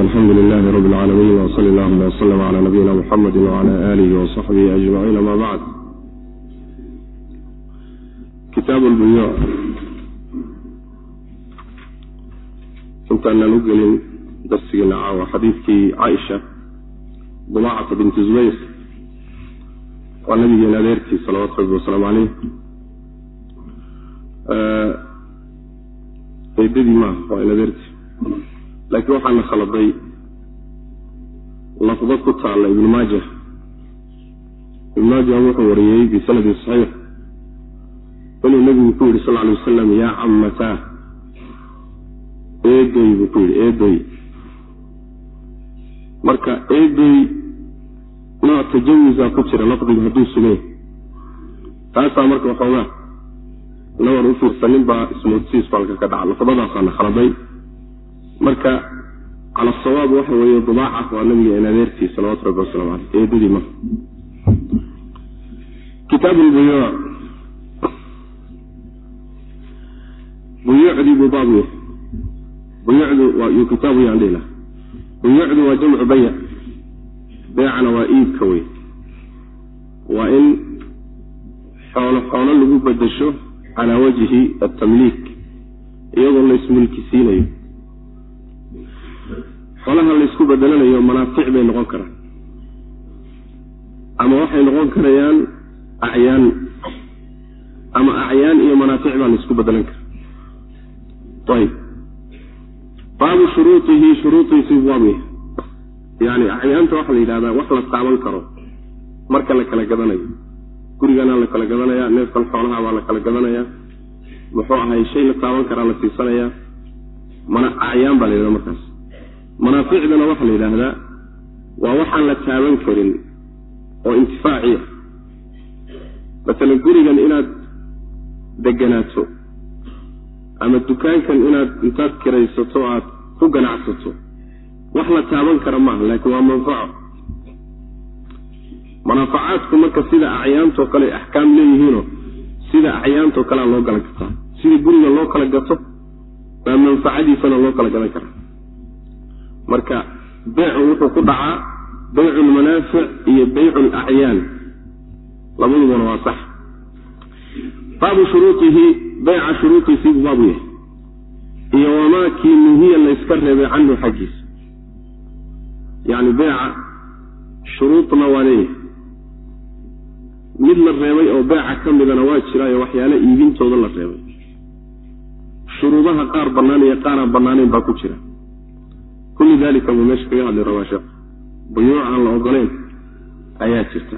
alxamdu lilahi rab lcaalamiin wsl llahuma wslm cla nabiyina muxamedi wcla alihi wsaxbihi ajmaciin ama bacd kitaab lbuyuuc intaanaan u gelin darsigeena caawa xadiidkii caaisha dumacata binti zubayr. Waa nabigeena adeerkii salawatu rabbi wasalaamu caleyh eedadii maaha waa in adeertii laakiin waxaana khaladay lafdo ku taalla ibnu maaja. Ibnu maaja wuxuu wariyey bisanadin saxiix. Inuu nebigu ku yidhi sal alay wasalam yaa cammataa eedoy buu ku yidhi eedoy. Marka eedoy nooc tajawusaa ku jira lafdigu hadduu sugay taasaa marka waxoogaa nawar u fiirsanin baa ismoodsiis balka ka dhaca lafdadaasaana khaladay marka cala sawaab waxa weeye dubaaca waa nabiga in adeertii salawatu rabbi waslamu aleyh eedadii ma. Kitaab lbuyuuc buyuucdii buu baab yahay buyucdu waa yuu kitaabu yaan dhihi laha buyuucdu waa jamcu bayac beecana waa iibka wey waa in xoolo xoolo lagu bedesho calaa wajhi atamliik iyadoo la ismulkisiinayo xoolaha laysku bedelanayo manaafic bay noqon karaan. Ama waxay noqon karayaan acyaan ama acyaan iyo manaafic baa laysku bedelan kara ayib. Baabu shuruuihi shuruudiisii baabya yani acyaanta waxaa la yidhahdaa wax la taaban karo marka la kala gadanayo guriganaa la kala gadanaya neefkan xoolaha baa la kala gadanaya. Muxuu ahay shay la taaban karaa la siisanaya mana acyaan baa la yidhahda markaas. Manaaficdana waxaa la yidhaahdaa waa waxaan la taaban karin oo intifaaciya masalan gurigan inaad deganaato ama dukaankan inaad intaad kiraysato aad ku ganacsato wax la taaban kara maaha laakiin waa manfaco manaafacaadku marka sida acyaantoo kale axkaam leeyihiinoo sida acyaantoo kalea loo kala gataa sida guriga loo kala gato baa manfacadiisana loo kala gadan karaa. Marka beycu wuxuu ku dhacaa beycu lmanaafic iyo beycu lacyaan labadubana waa sax. Baabu shuruuihi beyca shuruudiisii buu baabu yahay. Iyo wamaakii nuhiya layska reebay canhu xaggiisa. Yani beyca shuruudna waa leeyahay mid la reebay oo beyca ka midana waa jiraayo waxyaale iibintooda la reebay. Shuruudaha qaar bannaan iyo qaaraan bannaanayn baa ku jira. Kulli dalika buu meesha kaga hadlay rabaa sheekh. Buyuuc aan la ogoleyn ayaa jirta.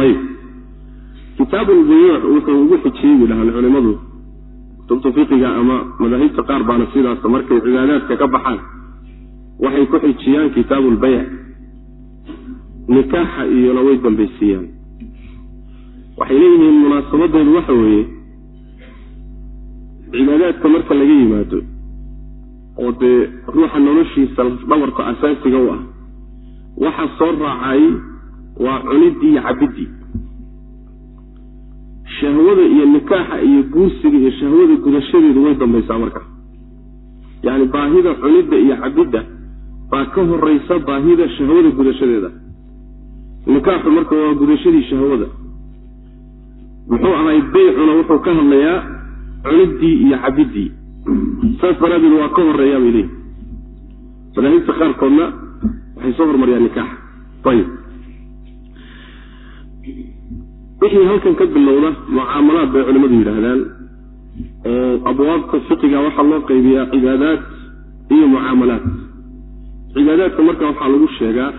Ayib. Kitaabu lbuyuuc wuxuu ugu xijiyey bay dhahaan culimadu kutubta fiqiga ama madaahibta qaar baana sidaas markay cibaadaadka ka baxaan waxay ku xijiyaan kitaabu lbayc nikaaxa iyona way dambaysiiyaan. Waxay leeyihiin munaasabadeedu waxa weeye cibaadaadka marka laga yimaado oo dee ruuxa noloshiisa dhabarka asaasiga u ah waxa soo raacay waa cuniddii iyo cabiddii shahwada iyo nikaaxa iyo guursiga iyo shahwada gudashadeedu way dambaysaa marka. Yacni baahida cunidda iyo cabidda baa ka horeysa baahida shahwada gudashadeeda nikaaxu marka waa gudashadii shahwada. Muxuu ahay beycuna wuxuu ka hadlayaa cuniddii iyo cabiddii saas daraadeed waa ka horeeyaa bay leeyihi madaahibta qaarkoodna waxay soo hormariyaan nikaaxa ayib. Wixii halkan ka bilowda mucaamalaad bay culimmadu yidhaahdaan. Abwaabta fiqiga waxaa loo qaybiyaa cibaadaad iyo mucaamalaad. Cibaadaadka marka waxaa lagu sheegaa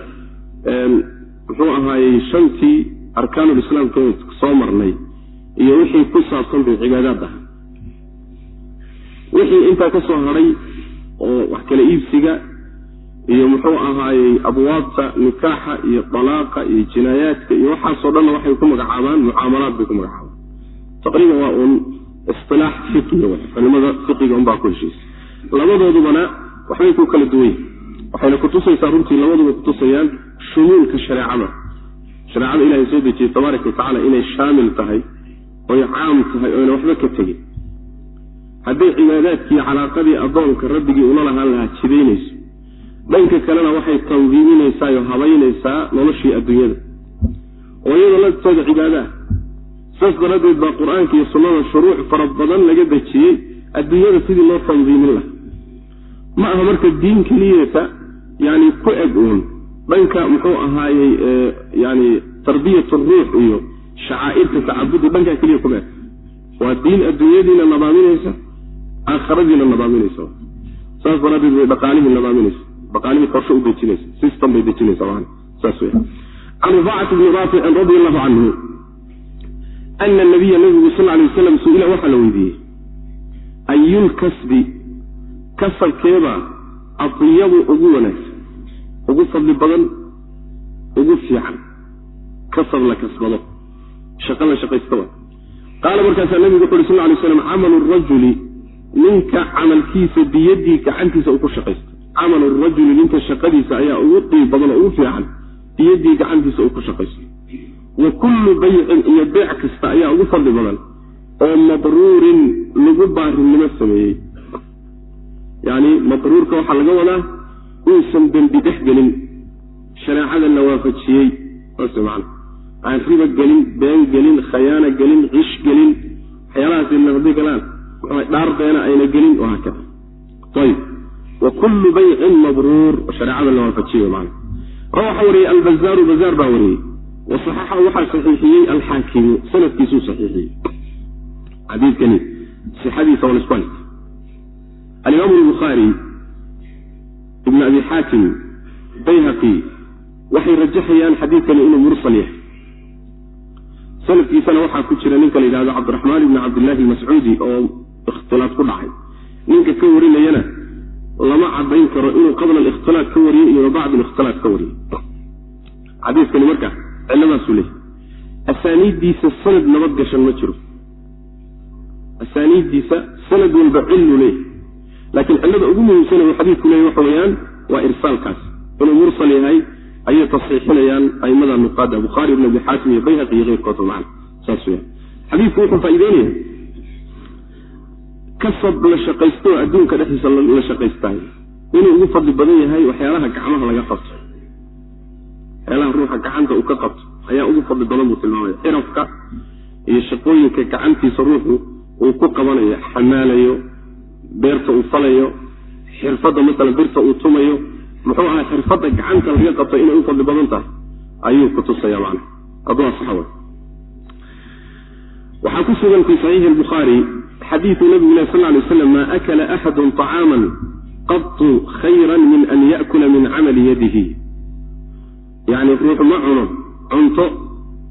muxuu ahaayey shantii arkaanulislaamka soo marnay iyo wixii ku saabsan bay cibaadaad ah wixii intaa ka soo hadhay oo wax kala iibsiga iyo muxuu ahaayey abwaabta nikaaxa iyo dalaaqa iyo jinaayaadka iyo waxaasoo dhanna waxay ku magacaabaan mucaamalaad bay ku magacaabaan. Taqriiban waa uun isilaax fiqiga w culimada fiqiga unbaa ku heshiisa labadoodubana waxbay ku kala duwan yihiin waxayna kutusaysaa runtii labaduba kutusayaan shumuulka shareecada. Shareecada ilahay soo dejiyey tabaaraka watacala inay shaamil tahay oy caam tahay oyna waxba ka tegin. Hadday cibaadaadkii calaaqadii addoonka rabbigii ula lahaan lahaa jidaynayso dhanka kalena waxay tandiiminaysaa oo habaynaysaa noloshii adduunyada. Oo iyadoo laftooda cibaadaah saas daraaddeed baa qur'aanka iyo sunnada shuruuc fara badan laga dejiyey adduunyada sidii loo tandiimin laha ma aha marka diin keliyata yani ku eg uun dhanka muxuu ahaayey yani tarbiyat ruux iyo shacaa'irta tacabudi dhankaa keliya kuma eg waa diin adduunyadiina nadaaminaysa aakhiradiina nadaaminaysa saas daraaddeed bay dhaqaalihii nadaaminaysa dhaqaalihii qorshe u dejinaysa system bay dejinaysa maana saas wey can rifacati bni raaficin radi allahu canhu ana nabiya nabigu sal lay waslam su'ila waxaa la weydiiyey. Ayulkasbi kasabkeebaa adiyabu ugu wanaagsan ugu fadli badan ugu fiican. Kasab la kasbado. Shaqo la shaqaystaba qaala markaasaa nabigu wuxu uhi sal lay slam camalu rajuli ninka camalkiisa biyadii gacantiisa uu ku shaqaysto. Camalu rajuli ninka shaqadiisa ayaa ugu qiib badan oo ugu fiican biyadii gacantiisa uu ku shaqaysto. Wa kullu baycin iyo beec kasta ayaa ugu fadli badan oo madruurin lagu baarinimo sameeyey. Yani madruurka waxaa laga wadaa uusan dembi dhex gelin. Shareecada la waafajiyey aan riba gelin been gelin khayaana gelin cish gelin waxyaalahaasna hadday galaan dhaar beena ayna gelin haakada ayb wa kullu baycin mabruur shareecada la waafajiyey man waxaa wariyey albazaaru bazaar baa wariyey. Wasaxaxa waxaa saxiixiyey alxaakimu sanadkiisuu saxiixiyey. Xadiikani sixadiisa waa lasku haysta alimaamu lbukhaari ibn abi xaakim bayhaqi waxay rajaxayaan xadiidkani inuu mursal yahay. Sanadkiisana waxaa ku jira ninka la yidhahdo cabdiraxmaan ibni cabdillahi mascuudi oo ikhtilaaf ku dhacay. Ninka ka warinayana lama cadayn karo inuu qabla alikhtilaaf ka wariyey iyo bacd alikhtilaaf ka wariyey xadiiskani marka ciladaasuu leeyahy asaaniiddiisa sanad nabad gashan ma jiro. Asaaniiddiisa sanad walba cillu leeyahy laakiin cillada ugu muhiimsana uu xadiidku leeyahy waxa weeyaan waa irsaalkaas inuu mursal yahay ayay tasxiixinayaan aimada nuqaada bukhaari ibn abi xaatim iyo bayhaqi iyo keyrkoodba macana saas weyan xadiidku wuxuu faa'iideynaya kasab la shaqaysto adduunka dhexdiisa la shaqaystaayo inuu ugu fadli badan yahay waxyaalaha gacmaha laga qabto. Waxyaalaha ruuxa gacanta uu ka qabto ayaa ugu fadli badan buu tilmaamaya. Cirafka iyo shaqooyinka gacantiisa ruuxu uu ku qabanayo xamaalayo beerta uu falayo xirfadda masalan birta uu tumayo muxuu ahaa xirfadda gacanta laga qabto inay u fadli badan tahay ayuu ku tusaya macna aduu asaxawa waxaa ku sugan fi saxiixi albukhaari xadiidu nabigu sal ly waslam maa akala axadun طacaaman qatu khayra min an yaأkula min camali yadihi. Yacni ruuxu ma cuno cunto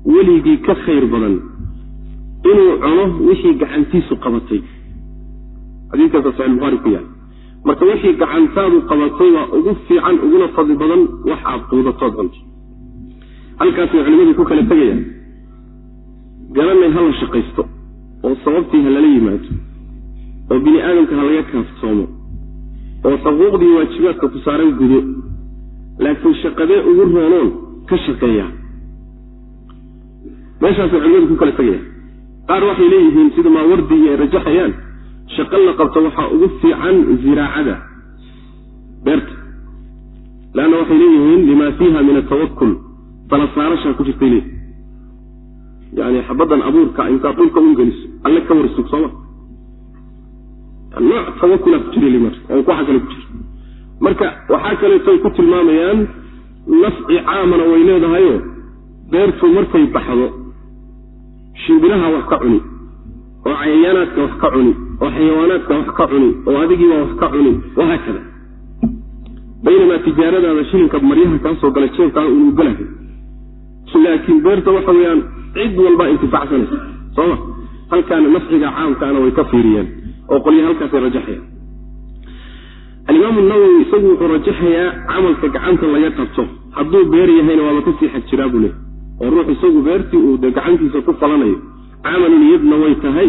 weligii ka khayr badan inuu cuno wixii gacantiisu qabatay marka wixii gacantaadu qabatay waa ugu fiican uguna fadli badan wax aad quudatood cunto. Halkaasay culimmadu ku kala tegayaan garanay ha la shaqaysto oo sababtii ha lala yimaado oo bini aadamka ha laga kaaftoomo oo xuquuqdii waajibaadka ku saaran gudo laakiin shaqadee ugu roonoon ka shaqeeya. Meeshaasay culimadu ku kala tegayaan qaar waxay leeyihiin sida maawardiyi ay rajaxayaan shaqo la qabto waxaa ugu fiican ziraacada. Beerta. Leanna waxay leeyihiin lima fiiha min atawakul tala saarashaa ku jirtay leeyihi yani xabaddan abuurka intaad dhulka un geliso alle ka warsug sooma nooc tawakula ku jira mar oo waxa kale ku jira. Marka waxaa kaleetoy ku tilmaamayaan nafci caamana way leedahayo beertu markay baxdo shimbiraha wax ka cuni oo cayayaanaadka wax ka cuni oo xayawaanaadka wax ka cuni oo adigiiba wax ka cuni wahaakada baynamaa tijaaradaada shilinka maryaha kaa soo gala jeebkaa unu galahay laakiin beerta waxa weeyaan cid walbaa intifacsanaysa sooma halkaana nafciga caamkaana way ka fiiriyeen oo qolya halkaasay rajaxayaan. Alimaamu nawowi isagu wuxuu rajaxayaa camalka gacanta laga qabto. Hadduu beer yahayna waaba ka sii xag buu leey oo ruux isagu beertii uu de gacantiisa ku falanayo. Camalun yadna way tahay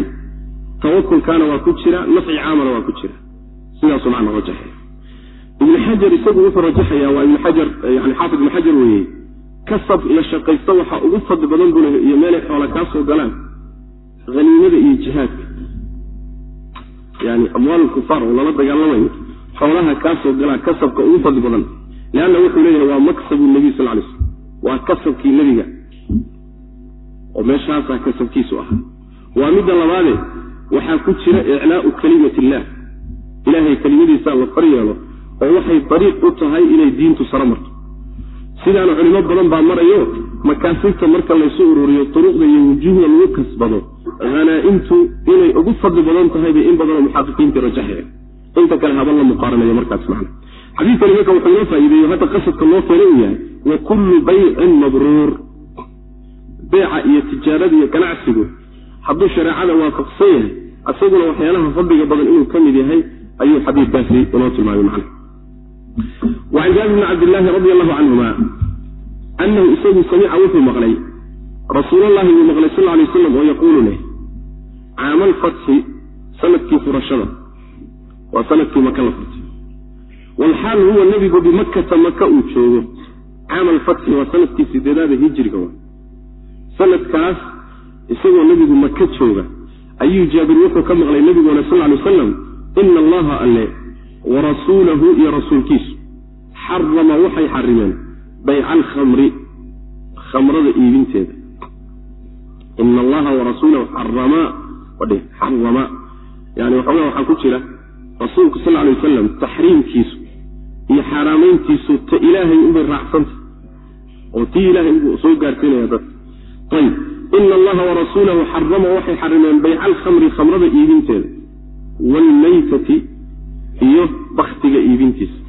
tawakulkaana waa ku jira nafci caamana waa ku jira. Sidaasu macna rajaxaya ibnu xajar isagu wuxuu rajaxayaa waa ibnu xajar yani xaafid ibnu xajar weeye kasab la shaqaysto waxaa ugu fadli badan buu leeya iyo meelay xoola kaa soo galaan haniimada iyo jihaadka. Yani amwaal kufaar oo lala dagaalamayo xoolaha kaasoo galaa kasabka ugu fadli badan. Leanna wuxuu leeyahay waa maksabu nebiy sal lay slm waa kasabkii nebiga oo meeshaasaa kasabkiisu ahaa. Waa midda labaade waxaa ku jira iclaau kalimati illah. Ilaahay kelimadiisaa la far yeelo oo waxay dariiq u tahay inay diintu saro marto. Sidaana culimo badan baa marayo makaasibta marka laysu ururiyo duruqda iyo wujuuhda lagu kasbado hanaa-intu inay ugu fadli badan tahay bay in badanoo muxaqiqiinta rajaxaya inta kale haba la muqaaranaya markaas macna. Xadiidkani marka wuxuu inoo faa'iideeyo hadda qasadka loo keenay uu yahay wa kullu baycin mabruur. Beeca iyo tijaarada iyo ganacsigu hadduu shareecada waafaqsan yahay isaguna waxyaalaha fadliga badan inuu ka mid yahay ayuu xadiidkaasi inoo tilmaamay macna wacan jaabir bni cabdillaahi radi allahu canhuma anahu isagu samica wuxuu maqlay rasuulallahi buu maqlay sal lay waslam oo yaquulu leh caamal fatxi sannadkii furashada. Waa sannadkii maka la furtay. Walxaal huwa nebigu bimakkata maka uu joogo. Caamal fatxi waa sannadkii sideedaada hijriga wa sanadkaas isagoo nebigu maka jooga ayuu jaabir wuxuu ka maqlay nebiguna sal lay wasalam ina allaha alle warasuulahu iyo rasuulkiisu xarama waxay xarimeen bayca alkhamri khamrada iibinteeda. Ina allaha warasuulahu xaramaa wadhe xarama. Yani waxoogaa waxaa ku jira rasuulku sal alay wasalam taxriimkiisu iyo xaaraamayntiisu ta ilaahay unbay raacsanta oo tii ilaahay buu soo gaarsiinaya dadka. Ayib ina allaha warasuulahu xarama waxay xarimeen bayca alkhamri khamrada iibinteeda waalmaytati iyo baktiga iibintiisa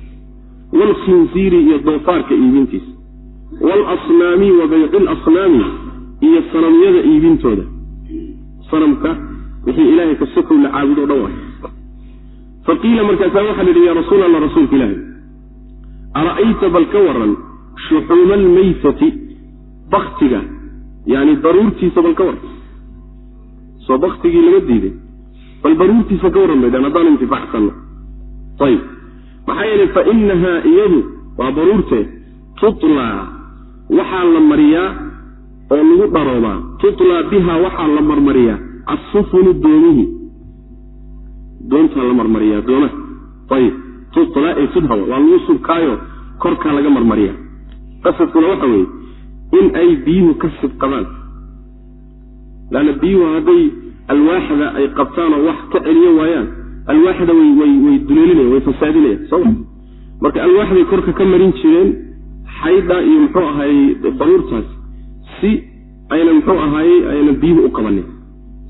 waalkhinsiiri iyo doofaarka iibintiisa waalasnaami wa bayci lasnaami iyo sanamyada iibintooda sanamka wixii ilaahay ka sokow la caabudo dhan waay faqiila markaasaa waxaa la yidhi yaa rasuul allah rasuulka ilaahay ara'ayta bal ka waran shuxuuma almaytati baktiga yani daruurtiisa bal ka waran soo baktigii laga diiday bal baruurtiisa ka warran haddaan intifaacsanno ayib maxaa yeelay fa inahaa iyadu waa baruurtee tutlaa waxaa la mariyaa oo lagu dharoobaa tutlaa bihaa waxaa la marmariyaa. Assufunu doomihii doontaa la marmariyaa doomaha ayib tutlaa ee tudhawa waa lagu subkaayo korkaa laga marmariyaa. Qasadkuna waxa weeye in ay biyuhu ka sibqadaan laanna biyuhu hadday alwaaxda ay qabtaanoo wax ka celiyo waayaan alwaaxda way duleelinayan way fasaadinayan soma marka alwaaxday korka ka marin jireen xaydha iyo muxuu ahaayey baruurtaas si ayna muxuu ahaayey ayna biyuhu u qabanin.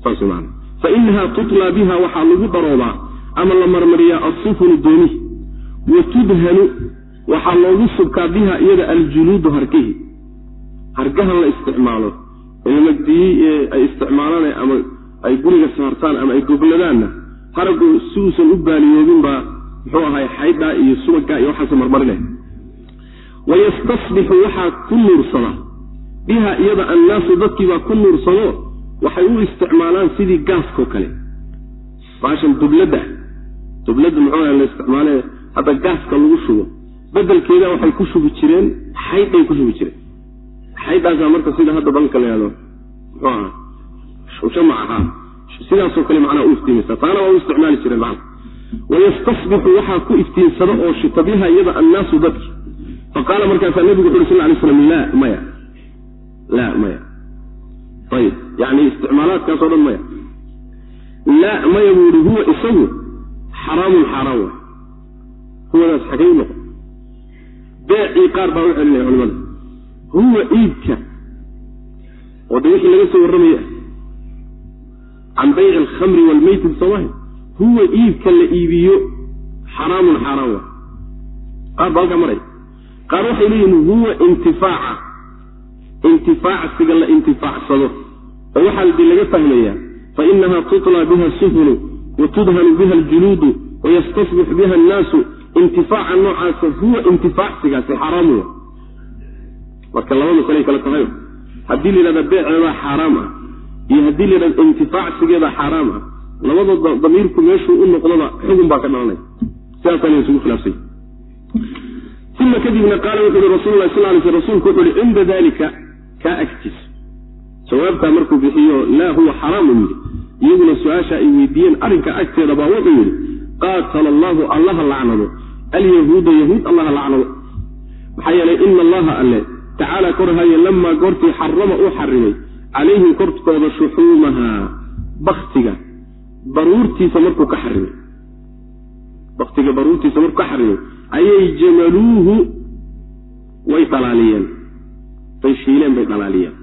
Saas maana. Fa inahaa tutlaa biha waxaa lagu dharoobaa ama la marmariyaa assufunu doomihi wa tudhanu waxaa loogu subkaa biha iyada aljuluudu hargihi hargahan la isticmaalo ee ay isticmaalaan ama ay guriga saartaan ama ay gogladaanna haragu si uusan u baaliyoobin baa muxuu ahay xaydhaa iyo subagaa iyo waxaas marmarinaya wayastasbixu waxaa ku nuursada biha iyada annaasu dadkiibaa ku nuursado waxay u isticmaalaan sidii gaaskao kale. Baashan dubladda dubladda muxuu la isticmaale hadda gaaska lagu shubo bedelkeeda waxay ku shubi jireen xaydhay ku shubi jireen xaydhaasaa marka sida hadda balka la yahdo muxuu aha shamac ahaa sidaasoo kale macnaha u iftiimaysa taana waa u isticmaali jireen macna wayastasbixu waxaa ku iftiinsada oo shita biha iyada annaasu dadki. Faqaala markaasaa nebigu wuxu uri sal lay slam laa maya. Laa maya. Ayib yani isticmaalaadkaasoo dhan maya. Laa maya buu yihi huwa isagu xaraamun xaaraan waay huwadaas xagay noqon. Beecii qaar baa u celinaya culimada huwa iibka oo de wixii laga soo warramaya can bayci alkhamri waalmeytin soomaha huwa iibka la iibiyo. Xaraamun xaaraan waay qaar baa halkaa maraya qaar waxay leeyihiin huwa intifaaca. Intifaacsiga la intifaacsado. Oo waxaa dii laga fahmayaa fa inaha tutlaa biha sufunu wa tudhanu biha aljuluudu wayastasbix biha annaasu. Intifaaca noocaasa huwa intifaacsigaasi xaraamu wa marka laba masalay kale tahayo haddii la yidhahda beeceedaa xaaraam ah iyo haddii la yidhahda intifaacsigeedaa xaaraam ah labada damiirku meeshuu u noqdaba xugun baa ka dhalanaya. Sidaasaa isugu khilaafsay uma kadibna qaala wuxu uhi rasul lah sal sl rsulku wuxu uhi cinda dalika kaa agtiisa jawaabtaa markuu bixiyo laa huwa xaraamun yidhi. Iyaguna su'aasha ay weydiiyeen arrinka agteeda baa wuxuu yidhi qaatala allaahu allaha lacnado alyahuuda yahuud allaha lacnado. Maxaa yeelay ina allaha alle tacaala korhaye lamaa goortii xarama uu xarimay calayhim korkooda shuxuumaha baktiga baruurtiisa markuu ka xarimay. Baktiga baruurtiisa markuu ka xarimay ayay jamaluuhu way dhalaaliyeen. Bay shiileen bay dhalaaliyeen.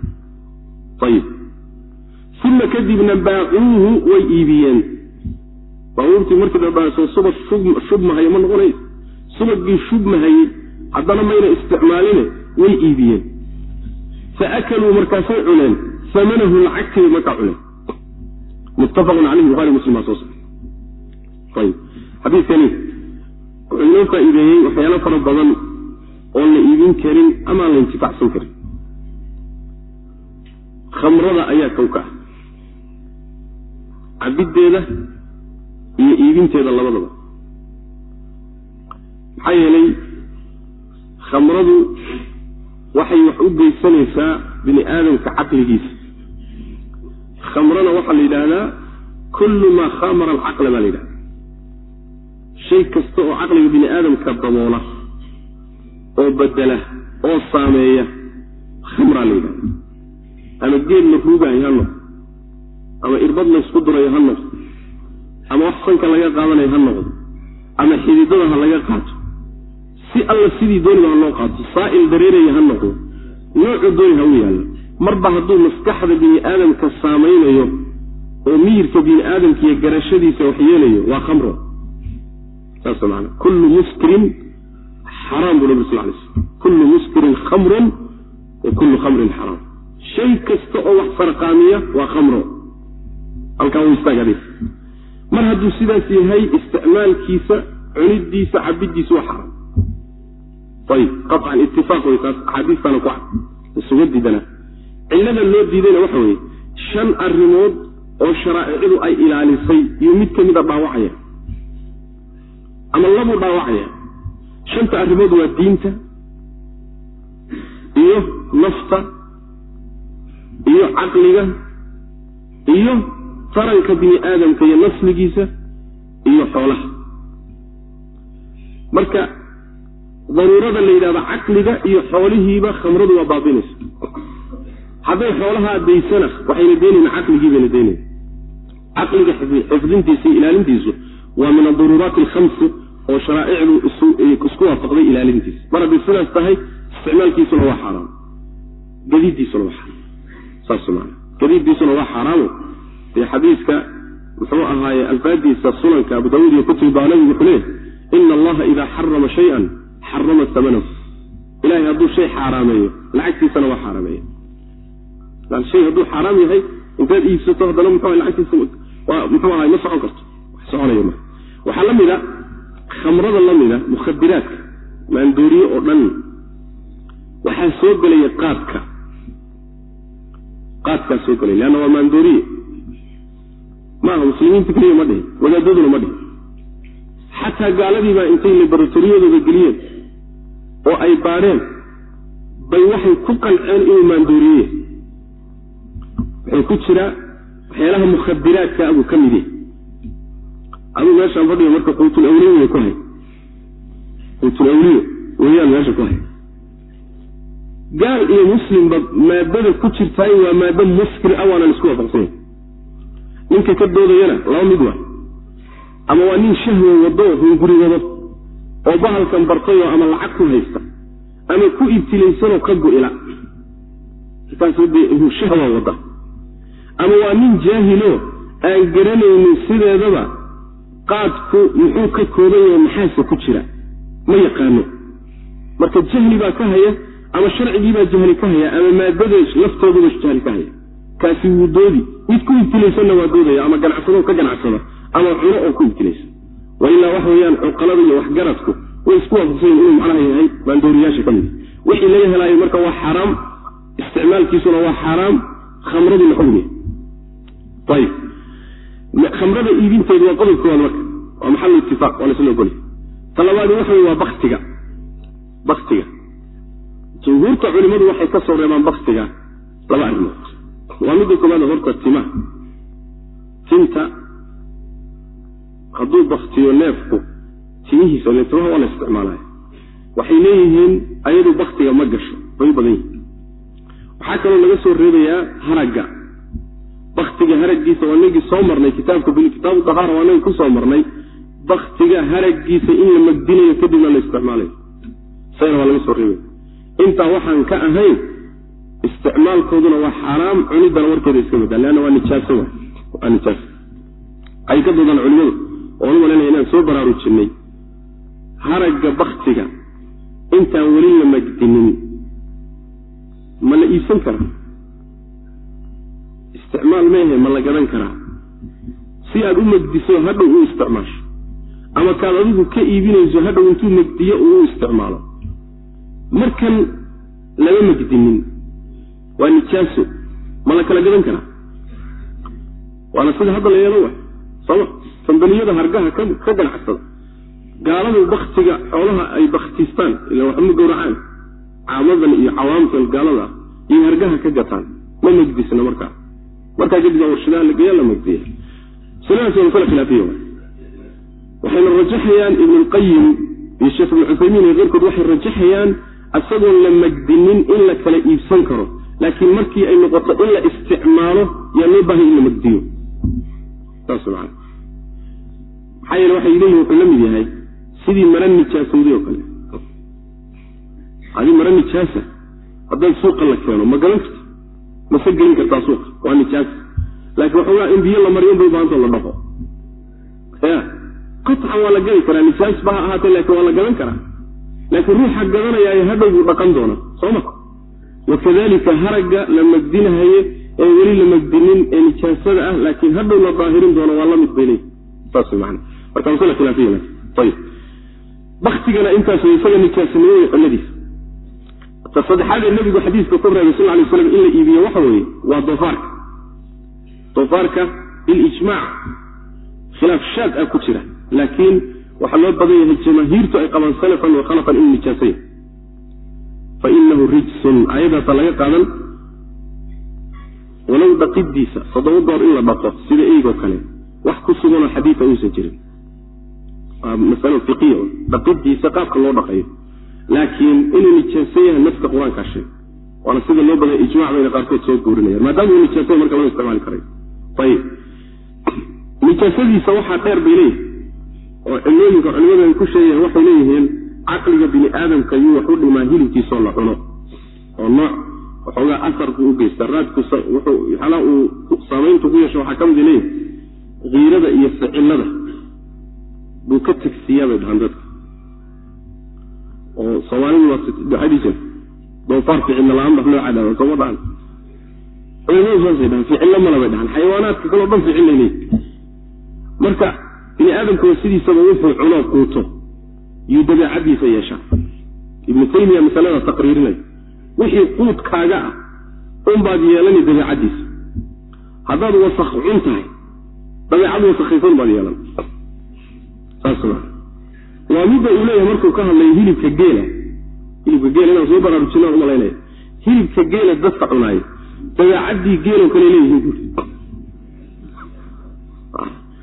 Ayib uma kadibna baacuuhu way iibiyeen. Baabuurtii markii dambaaso subag shubmahaye ma noqonays. Subagii shubmahayey haddana mayna isticmaaline way iibiyeen. Fa akaluu markaasay cuneen amanahu lacagtii markaa cuneen muttafaqun caleyhi buhari muslim baa soo saray ayib xadiidkani wuxuu inoo faa'iideeyey waxyaalo fara badan oon la iibin karin ama aan la intifacsan karin. Khamrada ayaa kow ka ah cabiddeeda iyo iibinteeda labadaba. Maxaa yeelay khamradu waxay wax u geysanaysaa bini aadamka caqligiisa. Khamrana waxaa la yidhaahdaa kullu maa khamara alcaqla baa la yidhahda shay kasta oo caqliga bini aadamka daboola oo bedela oo saameeya khamraa la yidhahda ama geed la ruugaayo ha noqdo ama irbad laysku durayo ha noqdo ama wax sanka laga qaadanayo ha noqdo ama xididada ha laga qaato si alla sidii dooniba ha loo qaato saa'il dareeraya ha noqdo. Noocu dooni ha u yaallo marba hadduu maskaxda bini aadamka saamaynayo oo miyirka bini aadamka iyo garashadiisa wax yeelayo waa khamro saas maana kullu muskirin xaraam buu nabi sal lay slam kullu muskirin khamrun wa kullu khamrin xaraam. Shay kasta oo wax farqaamiya waa khamro. Halkaa u istaag mar hadduu sidaas yahay isticmaalkiisa cunidiisa cabiddiisa waa xaraam cillada loo diidayna waxa weeye shan arrimood oo sharaa'icdu ay ilaalisay iyo mid ka mida dhaawacaya. Ama labuu dhaawacaya. Shanta arrimood waa diinta iyo nafta iyo caqliga iyo taranka bini aadamka iyo nasligiisa iyo xoolaha. Marka daruurada la yidhahdo caqliga iyo xoolihiiba khamradu waa baabinaysa. Hadday xoolaha daysana waxayna deynayn caqligii bayna deynayn caqliga xifdintiisa iyo ilaalintiisu waa min adaruuraati alkhamsi oo sharaa'icdu isku waafaqday ilaalintiisa. Mar hadday sidaas tahay isticmaalkiisuna waa xaaraam gadiiddiisuna waa xaaraam saas maana gadiiddiisuna waa xaaraamo dee xadiiska muxuu ahaaye alfaadiisa sunanka abu daawuud iyo kutub baa nabigu wuxuu leeyahy ina allaha idaa xarama shayan xarama amanahu ilahay hadduu shay xaaraameeyo lacagtiisana waa xaaraameeya shay hadduu xaaraam yahay intaad iibsato haddana muxuu lacagtiisa muxuu ahay ma socon karto. Ma. Waxaa la mida khamrada la mida mukhadiraadka maandooriye oo dhan. Waxaa soo gelaya qaadka. Qaadkaa soo gelaya leanna waa maandooriye. Maaha muslimiinta keliya ma dhihin wadaadaduna ma dhihin xataa gaaladiibaa intay laboratoriyadooda geliyeen oo ay baadheen bay waxay ku qanceen inuu maandooriye. Wuxuu ku jiraa waxyaalaha mukhadiraadka abuu ka mid yahy aduu meeshaan fadhiga marka quutul awliya ku hay quutul awliya weyaan meesha ku hay gaal iyo muslimba maadada ku jirtaay waa maado muskir a waanaan isku waafaqsanya ninka ka doodayana laba mid waa. Ama waa nin shahwa wado hunguri wado oo bahalkan bartayoo ama lacag ku haysta ama ku ibtilaysanoo ka go-ila. Shahwa wada. Ama waa nin jaahilo aan garanaynin sideedaba qaadku muxuu ka kooban yahay maxaase ku jira? Ma yaqaano. Marka jahli baa ka haya ama sharcigiibaa jahli ka haya ama maadada laftooduba jahli ka haya. Kaasi wuu doodi. Mid ku ibtilaysanna waa doodaya ama ganacsado ka ganacsada ama cuno oo ku ibtilaysan wa ilaa waxa weeyaan cuqalada iyo waxgaradku way isku waafaqsayen inuu macnaha yahay maandooriyaasha ka mid wixii laga helaayo marka waa xaaraam isticmaalkiisuna waa xaaraam khamraduna xugmiya ayib khamrada iibinteedu waa qodob koowaad marka waa maxalu itifaaq waa laisla ogolya ta labaadi waxa wey waa baktiga baktiga jumhuurta culimadu waxay ka soo reebaan baktiga laba arrimood waa midda koowaad horta timaha tinta hadduu baktiyo neefku timihiisa ile timaha waa la isticmaalaya waxay leeyihiin ayadu baktiga ma gasho way badan yihiin waxaa kaloo laga soo reebayaa haragga. Baktiga haraggiisa waa nagii soo marnay kitaabka kitaabu dahaara waa nagii ku marnay. Baktiga haraggiisa in la magdinayo kadibna la isticmaalayo isagana waa laga soo reebaya intaa waxaan ka ahayn isticmaalkooduna waa xaaraam cuniddana warkeeda iska mid leanna waa nijaaso waa nijaaso ay ka doodaan culimadu oonu malanaya inaan soo baraarujinay haragga baktiga intaan weli la magdinin. Ma la iibsan karaa? Isticmaal meehe ma la gadan karaa. Si aad u magdiso hadhow u isticmaasho. Ama kaad adigu ka iibinayso hadhow intuu magdiyo uu u isticmaalo. Markan lama magdinin. Waa nijaaso. Ma la kala gadan karaa? Waana sida hadda la yeelo wa sooma kambaniyada hargaha ka ganacsada. Gaaladu baktiga xoolaha ay baktiistaan ila waxma gowracaan. Caamadan iyo cawaamtan gaalada iyo hargaha ka gataan ma magdisna markaa markaa kadib warshadaha la geeya la khilaafiya waxayna rajaxayaan ibn lqayim iyo sheekh ibn cuthaymiin iyo keyrkood waxay rajaxayaan isagoon la magdinin in la kala iibsan karo. Laakiin markii ay noqoto in la isticmaalo yaa loo baahay in la magdiyo maxaa yeele waxay leeyihiin wuxuu la mid yahay sidii mara nijaasowday oo kale. Adi mara nijaasa hadday suuqa la keeno ma galan karto? Mase gelin kartaa suuqa? Waa nijaasa laakiin waxoogaa in biyo la mariyo bay baantoo la dhaqo. Ya qaطcan waa la geli karaa nijaas ba ha ahaatee laakiin waa la gadan karaa. Laakiin ruuxa gadanayaayo hadhow buu dhaqan doona soo ma wakadalika haragga la magdinahaye ee weli la magdinin ee nijaasada ah laakiin hadhow la daahirin doono waa la mid bay leeyi saas man marka masala khilaafiya ayib baktigana intaas isaga nijaasanimo wey cilladiisa ta saddexaad ee nebigu xadiiska ku reebay sal lay slam in la iibiyo waxa weeye waa doofaarka. Doofaarka bilijmaac khilaaf shaad ah ku jira. Laakiin waxaa loo badan yahay jamaahiirtu ay qabaan salafan wa khalafan inuu nijaasaya fa inahu rijsun aayadaasa laga qaadan. Walow dhaqidiisa toddoba goor in la dhaqo sida eygoo kale wax ku suganoo xadiida uusan jirin masalo fiqiya dhaqidiisa qaabka loo dhaqayo laakiin inuu nijaasan yahay naska qur'aankaa sheeg waana sida loo badaya ijmac bayna qaarkood soo guurinayaan maadaama uu nijaasay marka lama isticmaali karay. Ayib. Nijaasadiisa waxaa dheer bay leeyihiin oo cilmooyinka culimadu ay ku sheegayaan waxay leeyihiin caqliga bini aadamka yuu wax u dhimaa hilibkiisoo la cuno. Oo nooc waxoogaa asarku u geysta raadku waxyaala uu saamayntu ku yeesho waxaa ka mid leeyihiin kiirada iyo ficilada buu ka tegsiyaa bay dhahaan dadka. Oo soomaalidu waa ducadiisa doofaar ficilna la'aan ba loo cadaaba sooma dhahan culimadu saasay dhahan ficillo mala bay dhahan xayawaanaadka kaleo dhan ficil lay marka bini aadamkuwa sidiisaba wuxuu cunoo quuto yuu dabeecadiisa yeeshaa. Ibnu taymiya masalada taqriirinaya wixii quudkaaga ah unbaad yeelani dabeecadiisa haddaad wasak cun tahay dabeecad wasakhaysan baad yeelan waa midda uu leeyahay markuu ka hadlayo hilibka geela hilibka geela inaan soo baraarujinaan u malaynaya hilibka geela dadka cunaayo dabeecaddii geeloo kale leeyihiin buuri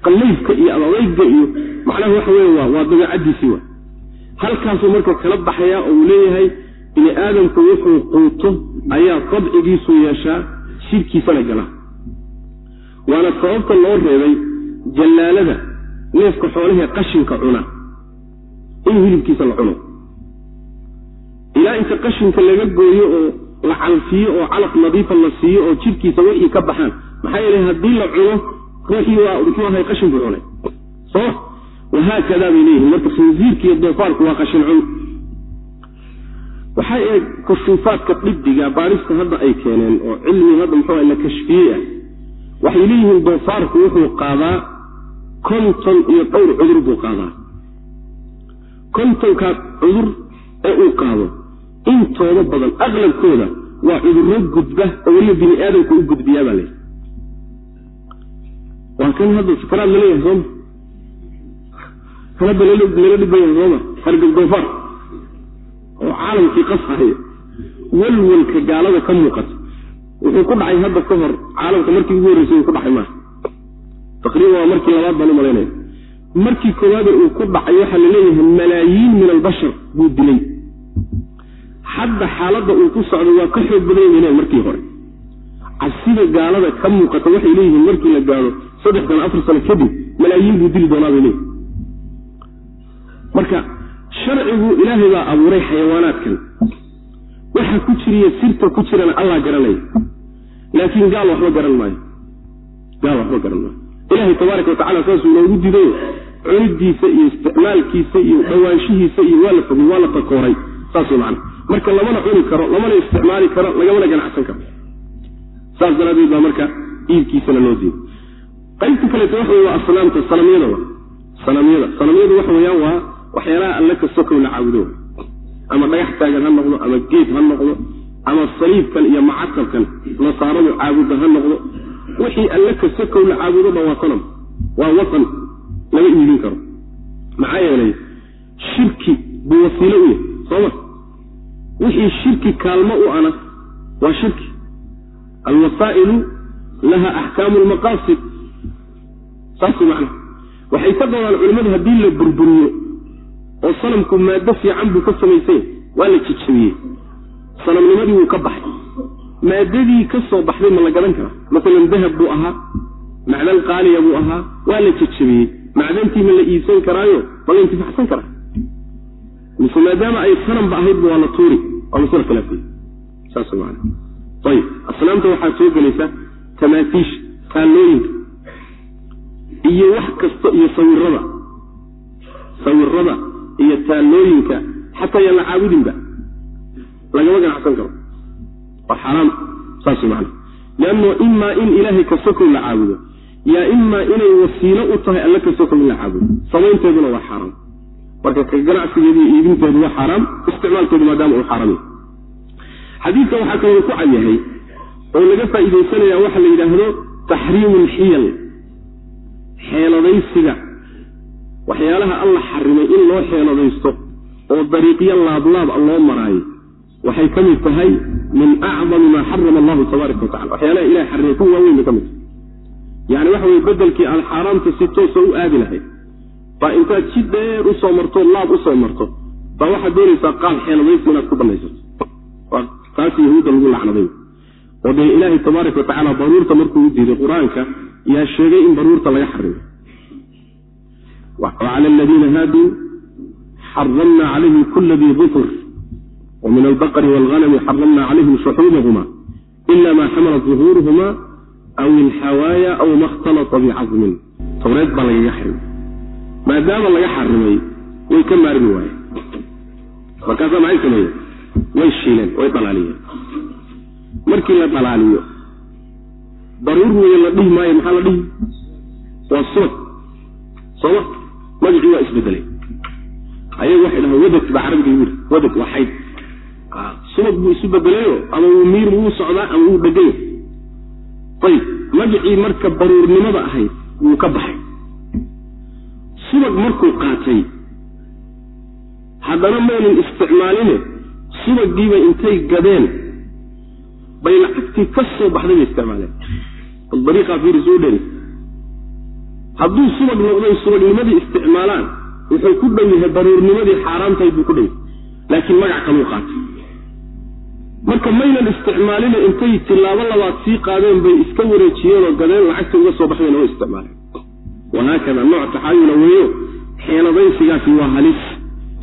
qallayfka iyo adadayga iyo macnaha waxa weeye waa waa dabeecaddiisii wa halkaasuu marka kala baxayaa oo uu leeyahay bini aadamku wuxuu quuto ayaa dabcigiisu yeeshaa shirkiisana gala. Waana sababta loo reebay jallaalada neefka xoolahee qashinka cuna in hilibkiisa la cuno. Ilaa inta qashinka laga gooyo oo la calfiyo oo calaq nadiifa la siiyo oo jidhkiisa wixii ka baxaan maxaa yeelay haddii la cuno ruuxii waa muxuu ahay qashin buu cunay soo wahaakadaa bay leeyihiin marka khinsiirka doofaarku waa qashin cun. Waxay eeg kushuufaadka dhibdiga baarista hadda ay keeneen oo cilmi hadda muxuu la kashfiyey ah waxay leeyihiin doofaarku wuxuu qaadaa konton iyo dhowr cudur buu qaadaa. kontonkaa cudur ee uu qaado intooda badan aqlabkooda waa cudurro gudba oo weliba bini aadamku u gudbiyaa baa leeyahy waa kan hadda sakaraad la leeyahay sooma hadda lala dhibayahay sooma hargab doofaar oo caalamkii qashaya walwalka gaalada ka muuqata. Wuxuu ku dhacay hadda ka hor caalamka markii ugu horreysay uu ku dhacay maaha taqriiban waa markii labaad baan u malaynaya markii koowaade uu ku dhacay waxaa la leeyahay malaayiin min albashar buu dilay. Hadda xaaladda uu ku socdo waa ka xoog badan yahineen markii hore. Cabsida gaalada ka muuqata waxay leeyihiin markii la gaado saddex sano afar sano kadib malaayiin buu dili doonaa bay leeyihiin marka sharcigu ilaahay baa abuuray xayawaanaadkan. Waxa ku jiriyo sirta ku jirana allah garanaya laakiin gaal waxba garan maayo. Gaal waxba garan maayo ilaahay tabaaraka watacala saasuu inoogu didayo cunidiisa iyo isticmaalkiisa iyo dhawaanshihiisa iyo waa la fogay waa la takooray saas macana marka lamana cuni karo lamana isticmaali karo lagamana ganacsan karo. Saas daraadeed baa marka iibkiisana loo diiday. Qaybta kaleeto waxa waa asnaamta sanamyada wa sanamyada sanamyadu waxa weeyaan waa waxyaalaha alle ka sokow la caabudo. Ama dhagax taagan ha noqdo ama geed ha noqdo ama saliibkan iyo macatabkan nasaaradu caabuda ha noqdo wixii alle ka sokow la caabudo waa sanam waa wasan lama iibin karo. Maxaa yeelay shirki buu wasiilo u yahay sooma wixii shirki kaalmo u ana waa shirki. Alwasaa'ilu laha axkaamu lmaqaasid saas macna. Waxay ka doodaan culimmadu haddii la burburiyo oo sanamku maado fiican buu ka samaysay waa la jejabiyey sanamnimadii wuu ka baxay maadadii ka soo baxday ma la gadan karaa masalan dahab buu ahaa macdan qaaliya buu ahaa waa la jejabiyey macdantii ma la iibsan karaayo ma la intifacsan karaa. Mise maadaama ay sanamba ahaydba waa la tuuri waa masala khilaafiya saas man ayib. Asnaamta waxaa soo gelaysa tamaatiisha taallooyinka iyo wax kasta iyo sawirada sawirada iyo taallooyinka xataa yaan la caabudinba. Lagama ganacsan karo waa xaaraam saas man leanno imaa in ilaahay ka la caabudo yaa imaa inay wasiilo u tahay alle ka in la caabudo. Samaynteeduna waa xaaraam marka ka ganacsigeedu iyo iibinteedu waa xaaraam isticmaalkeedu maadaama uu xaaraam yahay. Xadiidka waxaa kaloo ku cad yahay oo laga faa'iidaysanaya waxa la yidhaahdo taxriimu lxiyal xeeladaysiga. Waxyaalaha alla xarimay in loo xeeladaysto oo dariiqyo laablaab a loo maraayo waxay ka mid tahay min acdami maa xarama allahu tabaaraka watacala waxyaalaha ilahay xarimay kuwa waaweyn bay ka mid tahay yani waxa weye bedelkii aad xaaraamta si toosa u aadi lahayd. Baa intaad si dheer u soo marto laab u soo marto baa waxaad doonaysaa qaal xeeladaysi inaad ku banaysato taas yahuudda lagu lacnaday. Oo dee ilaahay tabaaraka watacaala baruurta markuu u diiday qur'aanka yaa sheegay in baruurta laga xarimay wacala aladiina haaduu xaramna calayhim kula dii dufur wa min albaqri waalganami xaramna calayhim shuxuumahuma ila ma xamalat duhuuruhuma aw ilxawaaya aw ma khtalata bicazmin towreed baa lagaga xarimay maadaama laga xarimay way ka maarmi waayeen markaasaa maxay sameeyeen way shiileen way dhalaaliyeen markii la dhalaaliyo daruur weeye la dhihi maayo maxaa la dhihi waa subag sooma magacii waa isbedelay ayagu waxay dhahaan wadad baa carabiga yuri wadad waa xayd subag buu isu bedelayo ama wuu miir wuu socdaa ama wuu dhegayo ayib magacii marka baruurnimada ahayd wuu ka baxay. Subag markuu qaatay haddana maynan isticmaaline subagiibay intay gadeen bay lacagtii ka soo baxday bay isticmaaleen. Dariiqaa fiiri soo dheri hadduu subag noqday subagnimadii isticmaalaan wuxuu ku dhow yahay daruurnimadii xaaraamtahayd buu ku dhow yahay. Laakiin magac kaluu qaatay marka maynan isticmaalina intay tilaabo labaad sii qaadeen bay iska wareejiyeenoo gadeen lacagta uga soo baxdeen oo isticmaaleen. Wahaakada nooc taxaayula weeyo xeeladaysigaasi waa halis.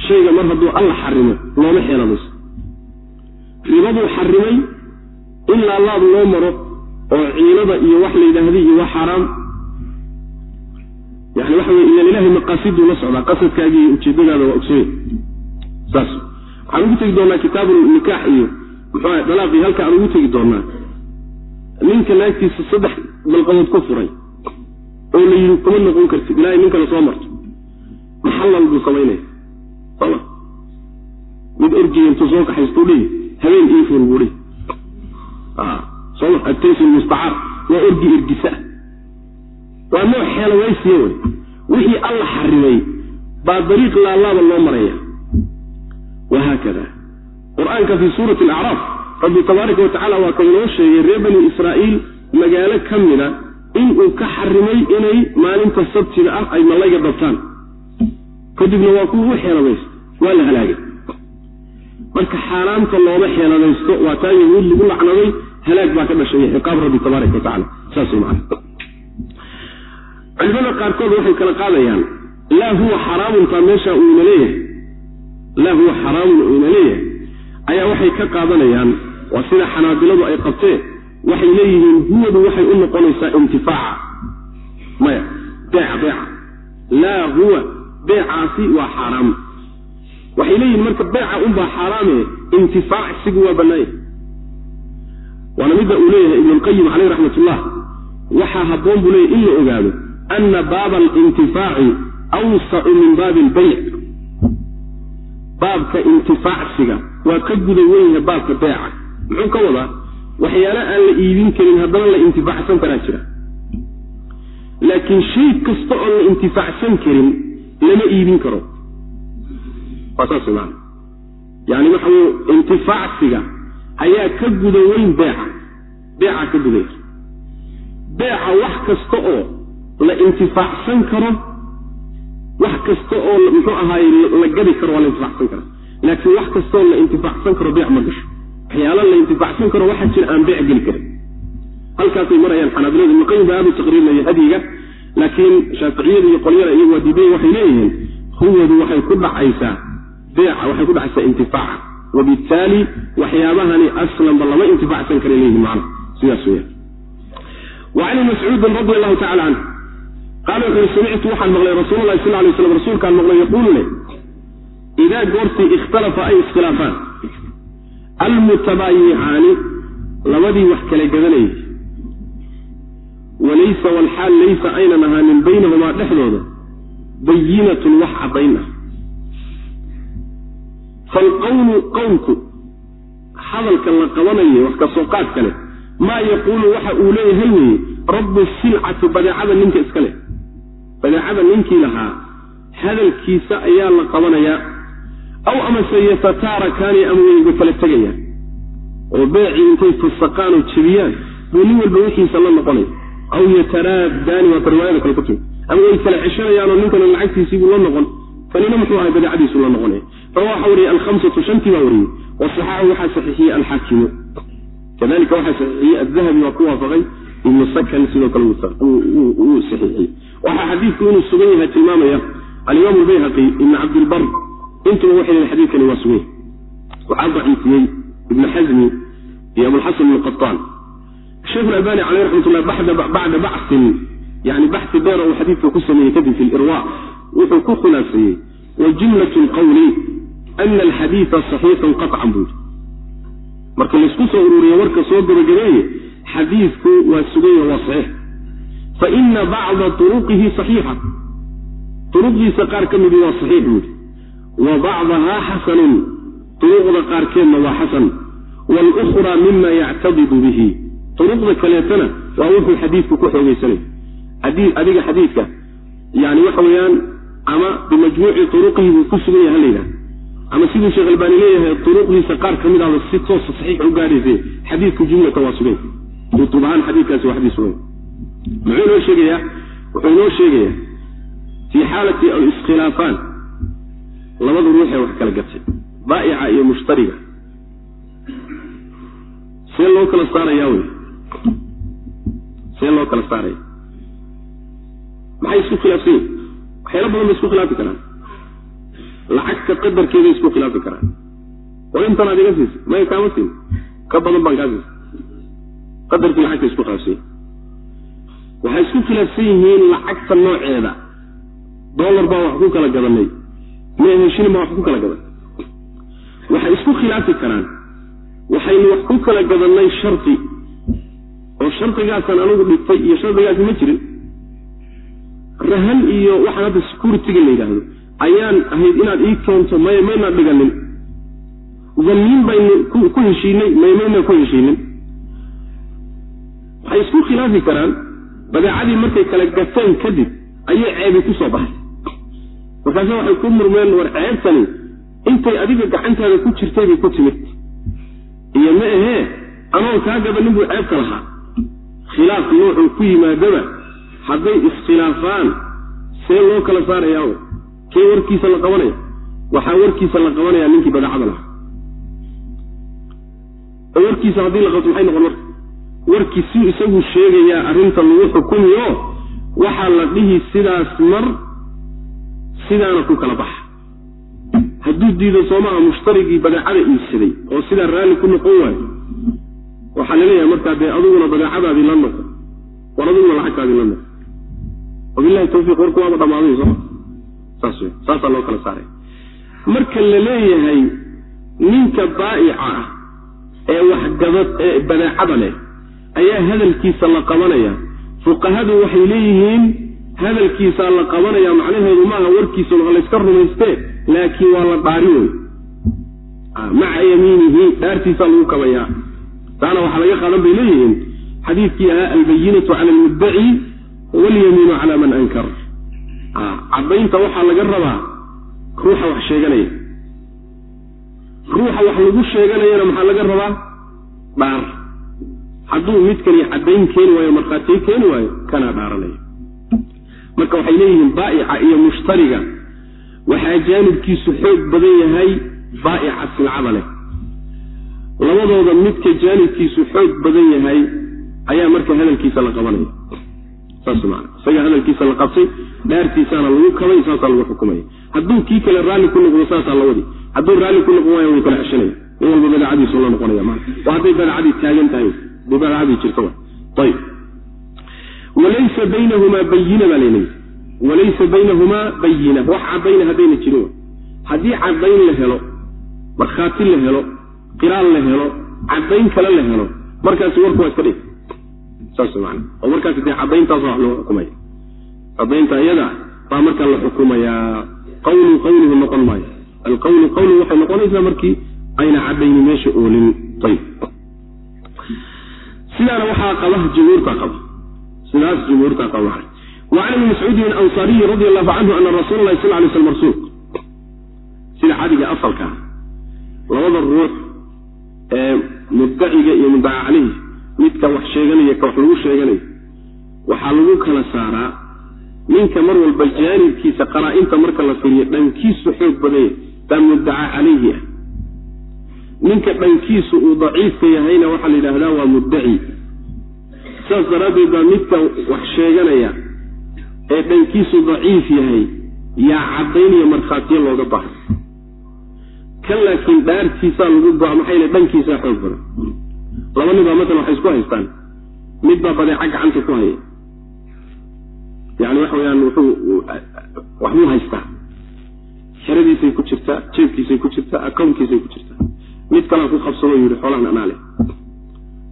Shayga mar hadduu alla xarimo looma xeeladayso ribaduu xarimay in laalaab loo maro oo ciilada iyo wax la yidhaahday iyo waa xaaraam yani waxa weye ilan ilahay maqaasiduu la socdaa qasadkaagii ujeedadaada waa ogsoye saas. Waxaan ugu tegi doonaa kitaabu nikaax iyo muxuuaha dalaaqii halka aan ugu tegi doonaa. Ninka naagtiisa saddex dalqadood ku furay oo la yidhi kuma noqon kartid ilaahay ninkana soo marto. Maxallal buu samaynaya soma mid orgiya intuu soo kaxaystuu dhihi habeen ii fur buu dhihi. Soma ataysul mustacaar. Waa orgi ergisa. Waa nooc xeeladaysiya wey. Wixii alla xarimay baa dariiq laalaaba loo maraya wahaakada qur'aanka fii suurati alacraaf rabbi tabaaraka wa tacala waa ka inoo sheegay reer bani israa'iil magaalo ka mida inuu ka xarimay inay maalinta sabtiga ah ay malayga dabtaan kadibna waa kuwa u xeeladaysto waa la halaagay. Marka xaaraamta looma xeeladaysto waa taa yahuud lagu lacnaday halaag baa ka dhashay ciqaab rabbi tabaaraka watacala saas man culimada qaarkood waxay kala qaadayaan laa huwa xaraamuntaa meesha uuna leeyahay. Laa huwa xaraamun uuna leeyahay ayaa waxay ka qaadanayaan waa sida xanaabiladu ay qabteen waxay leeyihiin huwadu waxay u noqonaysaa intifaaca maya beeca beeca. Laa huwa beecaasi waa xaaraam. Waxay leeyihiin marka beeca unbaa xaaraame intifaacsigu waa bannaaya waana midda uu leeyahay ibnulqayim caleyh raxmatullah waxaa habboon buu leeyahy in la ogaado ana baaba alintifaaci awsacu min baabi albayc baabka intifaacsiga waa ka guda wenyaha baabka beeca. Muxuu ka wadaa? Waxyaale aan la iibin karin haddana la intifaacsan karaa jira. Laakiin shay kasta oon la intifaacsan karin lama iibin karo. Waa saas maana yani waxa weye intifaacsiga ayaa ka guda weyn beeca. Beeca ka gudaya beeca wax kasta oo la intifaacsan karo wax kasta oo muxuu ahaaye la gadi karo waa la intifaacsan kara laakiin wax kastaoo la intifaacsan karo beec ma gasho. Waxyaala la intifaacsan karo waxaa jira aan beec geli karin. Halkaasay marayaan xanaabiladu ibnuqayim baa aadu taqriirinaya hadyiga laakiin shaaficiyada iyo qolyada iyagu waa diidayen waxay leeyihiin huwadu waxay ku dhacaysaa beeca waxay ku dhacaysaa intifaaca. Wabittaali waxyaabahani aslanba lama intifaacsan kara leeyihiin macna sidaas weyaan wa can mascuudin radi allahu tacala canhu qaala wuxu uhi samictu waxaan maqlay rasuul lahi sal lay slam rasuulkaan maqlay yaquulu le idaa goortii ikhtalafa ay iskhilaafaan almutabaayicaani labadii wax kala gadanayay walaysa walxaal laysa aynan ahaanin baynahumaa dhexdooda bayinatun wax caddayn ah falqawlu qowlku hadalka la qabanayo wax ka soo qaad kale maa yaquulu waxa uu leeyahay weeye rabbu silcati badeecada ninka iska leh badeecada ninkii lahaa hadalkiisa ayaa la qabanayaa aw amase yatataarakaani ama wayga kala tegayaan oo beecii intay fasaqaan oo jebiyaan buu nin walba wixiisa la noqonaya aw yataraadaani waata riwaayada kale ku timi ama way kala ceshanayaanoo ninkana lacagtiisiibuu la noqon kanina muxuu ahay badeecadiisu la noqonaya rawa waxa wariyey alhamsatu shantii baa wariyey wasaxaxu waxaa saxiixiyey alxaakimu kadalika waxaa saxiixiyey adahabi waa ku waafaqay ibnu sakan sidoo kale wuu saxiixiyey waxaa xadiidku inuu sugan yahay tilmaamaya alimaam albayhaqi ibn cabdilbar intuba waxay xadiidkani waa sugan yahay waxaa daciifiyey ibnu xasmi iyo abulxasan ibn qataan albani caleyh raxmatullah bacda baxsin yani baxsi dheer uu xadiidka ku sameeyey kadib fi lirwa wuxuu ku khulaaseeyey wa jumlat lqawli ana alxadiida saxiixun qaطcan buu marka laysku soo ururiyo warka soo gabagabeeye xadiidku waa suganya waa saxiix. Fa ina bacda turuqihi saxiixa. Turuqdiisa qaar ka midii waa saxiix buu yidhi wa bacdahaa xasanun turuqda qaarkeedna waa xasan. Walukhraa mima yactadidu bihi. Turuqda kaleetana waa wuxuu xadiidku ku xoogeysanay adiga xadiidka yani waxa weeyaan ama bimajmuuci turuqihi buu ku sugan yahay halayidhaha ama siduu sheekh albaani leeyahay turuqdiisa qaar ka mid ahba si toosa saxiix u gaadhayse xadiidku jumlatan waa sugay duub ahaan xadiidkaasi waa xadiis sugan. Muxuu inoo sheegayaa? Wuxuu inoo sheegayaa fii xaalati aw iskhilaafaan labada ruuxee wax kala gatay baa'ica iyo mushtariga. See loo kala saarayaa wey see loo kala saaraya. Maxay isku khilaafsan yihiin waxyaala badan bay isku khilaafi karaan. Lacagta qadarkeeday isku khilaafi karaan. War intan aad iga siisa maya kaama siin? Ka badan baan kaa siisa qadarkii lacagta isku khilaafsan yihiin waxay isku khilaafsan yihiin lacagta nooceeda. Dollar baa wax ku kala gadanay baa wax ku kala gadan. Waxay isku khilaafi karaan. Waxaynu wax ku kala gadannay shardi oo shardigaasaan anigu dhigtay iyo shardigaasi ma jirin. Rahan iyo waxaan hadda security-ga la yidhaahdo ayaan ahayd inaad ii keento may maynaa dhiganin. Damiin baynu ku heshiinay may maynaa ku heshiinin. Waxay isku khilaafi karaan. Badeecadii markay kala gateen kadib ayay ceebi ku soo baxay markaase waxay ku murmeen war ceebtani intay adiga gacantaada ku jirtay bay ku timid. Iyo ma ahee anoon kaa gabanin buu ceebka lahaa. Khilaaf nuuxuu ku yimaadaba hadday iskhilaafaan see loo kala saarayaa kee warkiisa la qabanaya? Waxaa warkiisa la qabanaya ninkii badeecada lahaa. Oo warkiisa haddii la qabto maxay noqon marka? Warkii si isagu sheegayaa arrinta lagu xukumiyo waxaa la dhihi sidaas mar sidaana ku kala baxa. Hadduu diido soomaha mushtarigii badeecada iibsaday oo sidaa raalli ku noqon waayo waxaa la leeyahay markaa dee adiguna badeecadaadii la noqo war adiguna lacagtaadii la noqo wabilahi tawfiiq warku waaba dhammaaday sooma saas wey saasaa loo kala saaray. Marka la leeyahay ninka baa'ica ah ee waxgabad ee badeecada leh ayaa hadalkiisa la qabanaya fuqahadu waxay leeyihiin hadalkiisaa la qabanaya macnaheedu maaha warkiisa layska rumaystee laakiin waa la dhaari wey maca yamiinihi dhaartiisaa lagu kabayaa. Taana waxaa laga qaadan bay leeyihiin xadiidkii ahaa albayinatu cala almuddaci walyamiinu cala man ankar. Caddaynta waxaa laga rabaa ruuxa wax sheeganaya. Ruuxa wax lagu sheeganayana maxaa laga rabaa? Dhaar. Hadduu midkani caddayn keeni waayo markhaatiyo keeni waayo kanaa dhaaranaya marka waxay leeyihiin baa'ica iyo mushtariga. Waxaa jaanibkiisu xoog badan yahay baa'ica silcada leh. Labadooda midka jaanibkiisu xoog badan yahay ayaa marka hadalkiisa la qabanaya isaga hadalkiisa la qabtay dhaartiisaana lagu kabay saasaa lagu xukumaya hadduu kii kale raalli ku noqdo saasaa la wadi. Hadduu raalli ku noqon waayo way kala ceshanaya nin walba badeecadiisu la noqonaya hadday badeecadii taagan tahay. Hadday badeecadii jirto ayib walaysa baynahumaa bayina baa layleeyahy walaysa baynahumaa bayina wax caddayna haddayna jirin haddii caddayn la helo markhaati la helo qiraal la helo caddayn kale la helo markaasi warku waa iska dhig. Saas man oo markaasi dee caddayntaas wax loo xukumaya caddaynta iyada baa markaa la xukumayaa. Qawlu qawluhu noqon maayo. Alqawlu qawluhu waxay noqonaysaa markii ayna caddayni meesha oolin. Ayib sidaana waxaa qaba jumhuurta qaba sidaas jumhuurta qaba wacan ibni mascuudin ansaariyi radi allahu canhu ana rasuula lahi sal lay slam rasuul sida cadiga asalka labada ruux ee muddaciga iyo muddaca midka wax sheeganaya ka wax lagu sheeganayo waxaa lagu kala saaraa ninka mar walba jaanibkiisa qaraa-inta marka la firiyo dhankiisu xoog badanya baa muddaca calayhi ah. Ninka dhankiisu uu daciifka yahayna waxaa la yidhaahdaa waa muddaci saas daraaddeed baa midka wax sheeganaya ee dhankiisu daciif yahay yaa caddaynaya markhaatiyo looga bahay kan laakiin dhaartiisaa lagu go-a maxay le dhankiisaa xoog badan. Laba nin baa matalan waxay isku haystaan. Mid baa badeeca gacanta ku haya. Yani waxa weyaan wuxuu waxbuu haystaa. Xeradiisay ku jirtaa jeebkiisay ku jirtaa akownkiisay ku jirtaa. Mid kalaa ku qabsado yidhi xoolahan anaa leh.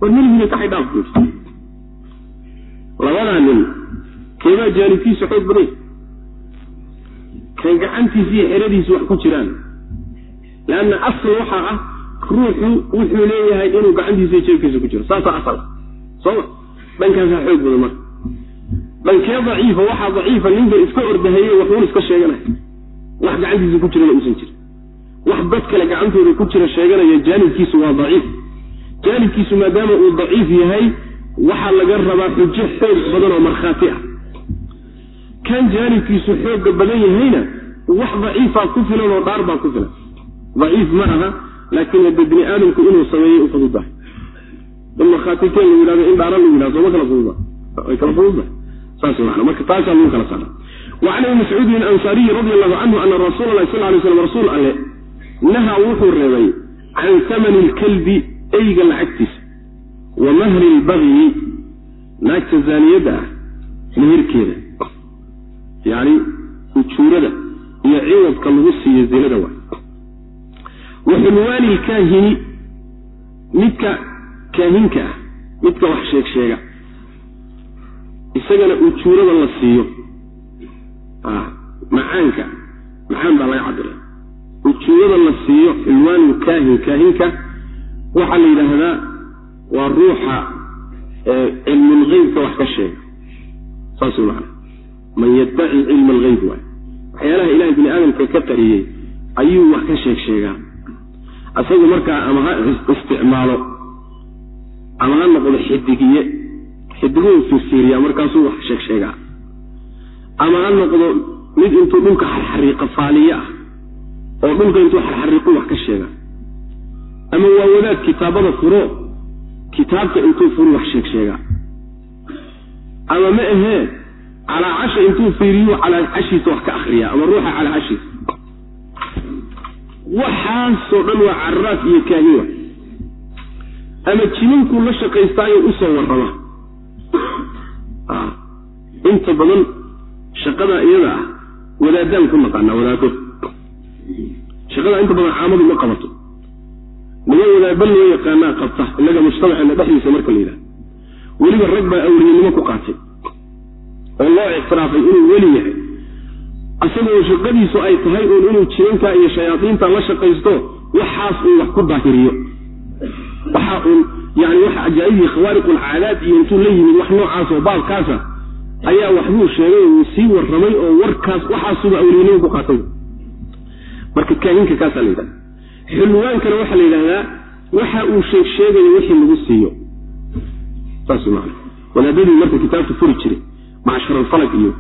War melihina kaxay dhaaf bu yidhi labadaa nin keebaa jaanibkiisa xoog baday kan gacantiisi iyo xeradiisi wax ku jiraan. Leanna asal waxaa ah ruuxu wuxuu leeyahay inuu gacantiisa jeebkiisa ku jiro. Saasaa asal. Sooma dhankaasaa xoog badan marka. Dhankee daciifa waxaa daciifa ninka iska ordahaye waxuun iska sheeganaya wax gacantiisa ku jirana uusan jirin. Wax dad kale gacantooda ku jira sheeganaya jaanibkiisu waa daciif. Jaanibkiisu maadaama uu daciif yahay waxaa laga rabaa xujo xoog badan oo markhaati ah. Kan jaanibkiisu xooga badan yahayna wax daciifaa ku filan oo dhaar baa ku filan. Daciif ma aha laakiin hadda bini aadamku inuu sameeyey u fududahay in markhaati keen lagu yidhahdo in dhaara lagu yidhahdo sooma kala fududa way kala fududahay saas mana marka taasaa lagu kala saara. Wacan ibni mascuudin ansaariyi radi allahu canhu ana rasuula lahi sal lay slam rasuul alle nahaa wuxuu reebay can tamani lkalbi eyga lacagtiisa wa mahri lbagyi naagta zaaniyadda ah meherkeeda yani ujuurada iyo ciwadka lagu siiyo zinada wa wa xulwaani lkaahini midka kaahinka ah midka wax sheeg sheega isagana ujuurada la siiyo. Macaanka macaan baa laga cabira ujuurada la siiyo xulwaanu kaahin kaahinka. Waxaa la yidhaahdaa waa ruuxa cilmulgeybka wax ka sheega saas maana man yaddaci cilma algeyb waay. Waxyaalaha ilahay bini aadamka ka qariyey ayuu wax ka sheeg sheegaa. Isagu markaa ama ha isticmaalo ama ha noqdo xidigiye xidiguhu fiirfiiriyaa markaasuu wax sheeg sheegaa. Ama ha noqdo mid intuu dhulka xarxariiqa faaliye ah oo dhulka intuu xarxariiqu wax ka sheega ama waa wadaad kitaabada furo kitaabka intuu furu wax sheeg sheegaa ama ma ahee calaa casha intuu fiiriyu calaa cashiisa wax ka akriyaa ama ruuxa calaa cashiisa waxaasoo dhan waa cararaaf iyo kaahiwa ama jimankuu la shaqaystaayo u soo warrama. Inta badan shaqada iyada ah wadaadaan ku naqaanaa wadaado shaqada inta badan caamadu ma qabato niman wadaadba loo yaqaanaa qabta innaga mujtamaceena dhexdiisa marka la yidhaha weliba rag baa awliyanimo ku qaatay oo loo ictiraafay inuu weli yahay. Asagoo shaqadiisu ay tahay uun inuu jiranka iyo shayaadiinta la shaqaysto waxaas uu wax ku daahiriyo. Waxa uun yani waxa ajaaibdii khawaariqulcaadaad iyo intuu la yimid wax noocaas oo baabkaasa ayaa waxbuu sheegay uu sii warramay oo warkaas waxaasuba awliyanimo ku qaatay. Marka kaahinka kaasaa la yidhahda xulwaankana waxaa la yidhahdaa waxa uu sheeg sheegayo wixii lagu siiyo. Wadaadadii marka kitaabta furi jiray macsharalfalag iyo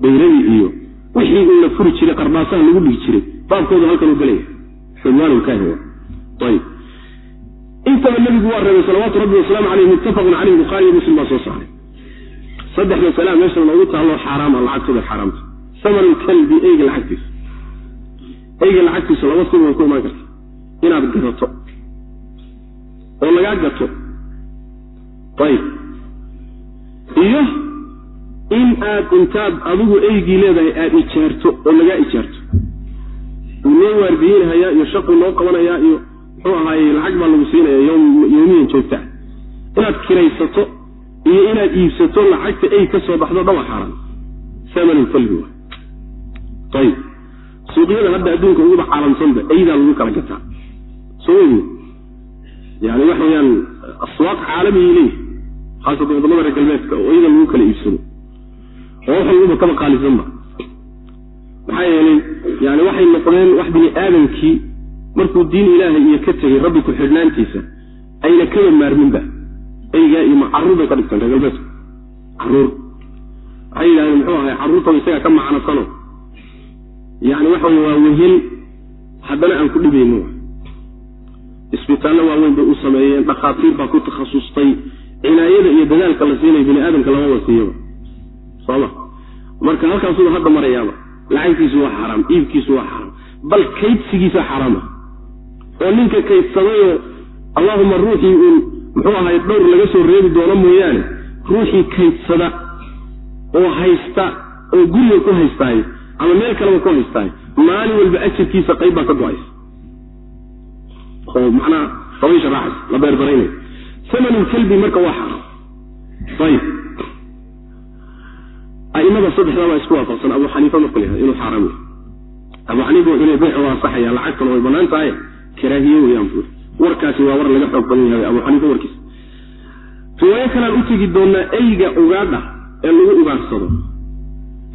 bayradii iyo wixii uu la furi jiray qarbaasaha lagu dhigi jiray baabkooda halkan u gelaya xulwaanulkaahin ayb intaba nabigu waa reebay salawaatu rabbi wasalaamu aleyh muttafaqun caleyh bukhaariyo muslim baa soo saaray. Saddex masala meesha loogu taallo xaaraama lacagtooda xaaraamta. Samanu kalbi eyga lacagtiisa. Eyga lacagtiisa laba si way ku karta inaad gadato oo lagaa gato. Ayib. Iyo in aad intaad adigu eygii leedahay aada ijaarto oo lagaa ijaarto. Noo waardiyeynhayaa iyo shaquu noo qabanayaa iyo muxuu ahaaye lacag baa lagu siinaya yowmiyan joogtaa inaad kiraysato iyo inaad iibsato lacagta ey ka soo baxdo dhawa xaaraan. Samanulkalbi wa ayib. Suuqyada hadda adduunka uguba caalamsanba eydaa lagu kala gataa yani waxa weyaan aswaaq caalamiyi leeyihi khaasatan waddamada reer galbeedka oo eyda lagu kala iibsado. Oo wax walguba kaba qaalisanba maxaa yeelay yani waxay noqdeen wax bini aadamkii markuu diin ilaahay iyo ka tegay rabbi ku xidhnaantiisa ayna kaba maarminba eygaa iyo carruur bay ka dhigteen reer galbeedku carruur. Waxay yidhahdeen muxuu ahay carruurtaba isagaa ka macnasano yani waxa wey waa wehel haddana aan ku dhibayno isbitaallo waaweyn bay u sameeyeen dhakhaatiir baa ku takhasustay cinaayada iyo dadaalka la siinayo bini aadamka lama wasiiyaba sooma marka halkaasuba hadda marayaaba lacagtiisu waa xaaraam iibkiisu waa xaaraam bal kaydsigiisa xaaraama oo ninka kaydsamayoo allahuma ruuxii uun muxuu ahay dhowr laga soo reebi doono mooyaane ruuxii kaydsada oo haysta oo guriga ku haystaayo ama meel kaleba ku haystaayo maalin walba ajarkiisa qayb baa ka go'aysa oo macnaha dabaysha raacaysa la beerdaraynayo samanulkalbi marka waa xaaraam. Ayib. Aimada saddexdaa baa isku waafaqsan. Abu xaniifa marka la yhahdo inuu xaaraam yahay. Abu xaniifa wuxuu leey beycu waa saxaya lacagtuna way bannaan tahay karaahiye weyaan buuri warkaasi waa war laga xoog badan yahay abu xaniifa warkiisa riwaayo kalean u tegi doonaa eyga ugaadha ee lagu ugaarsado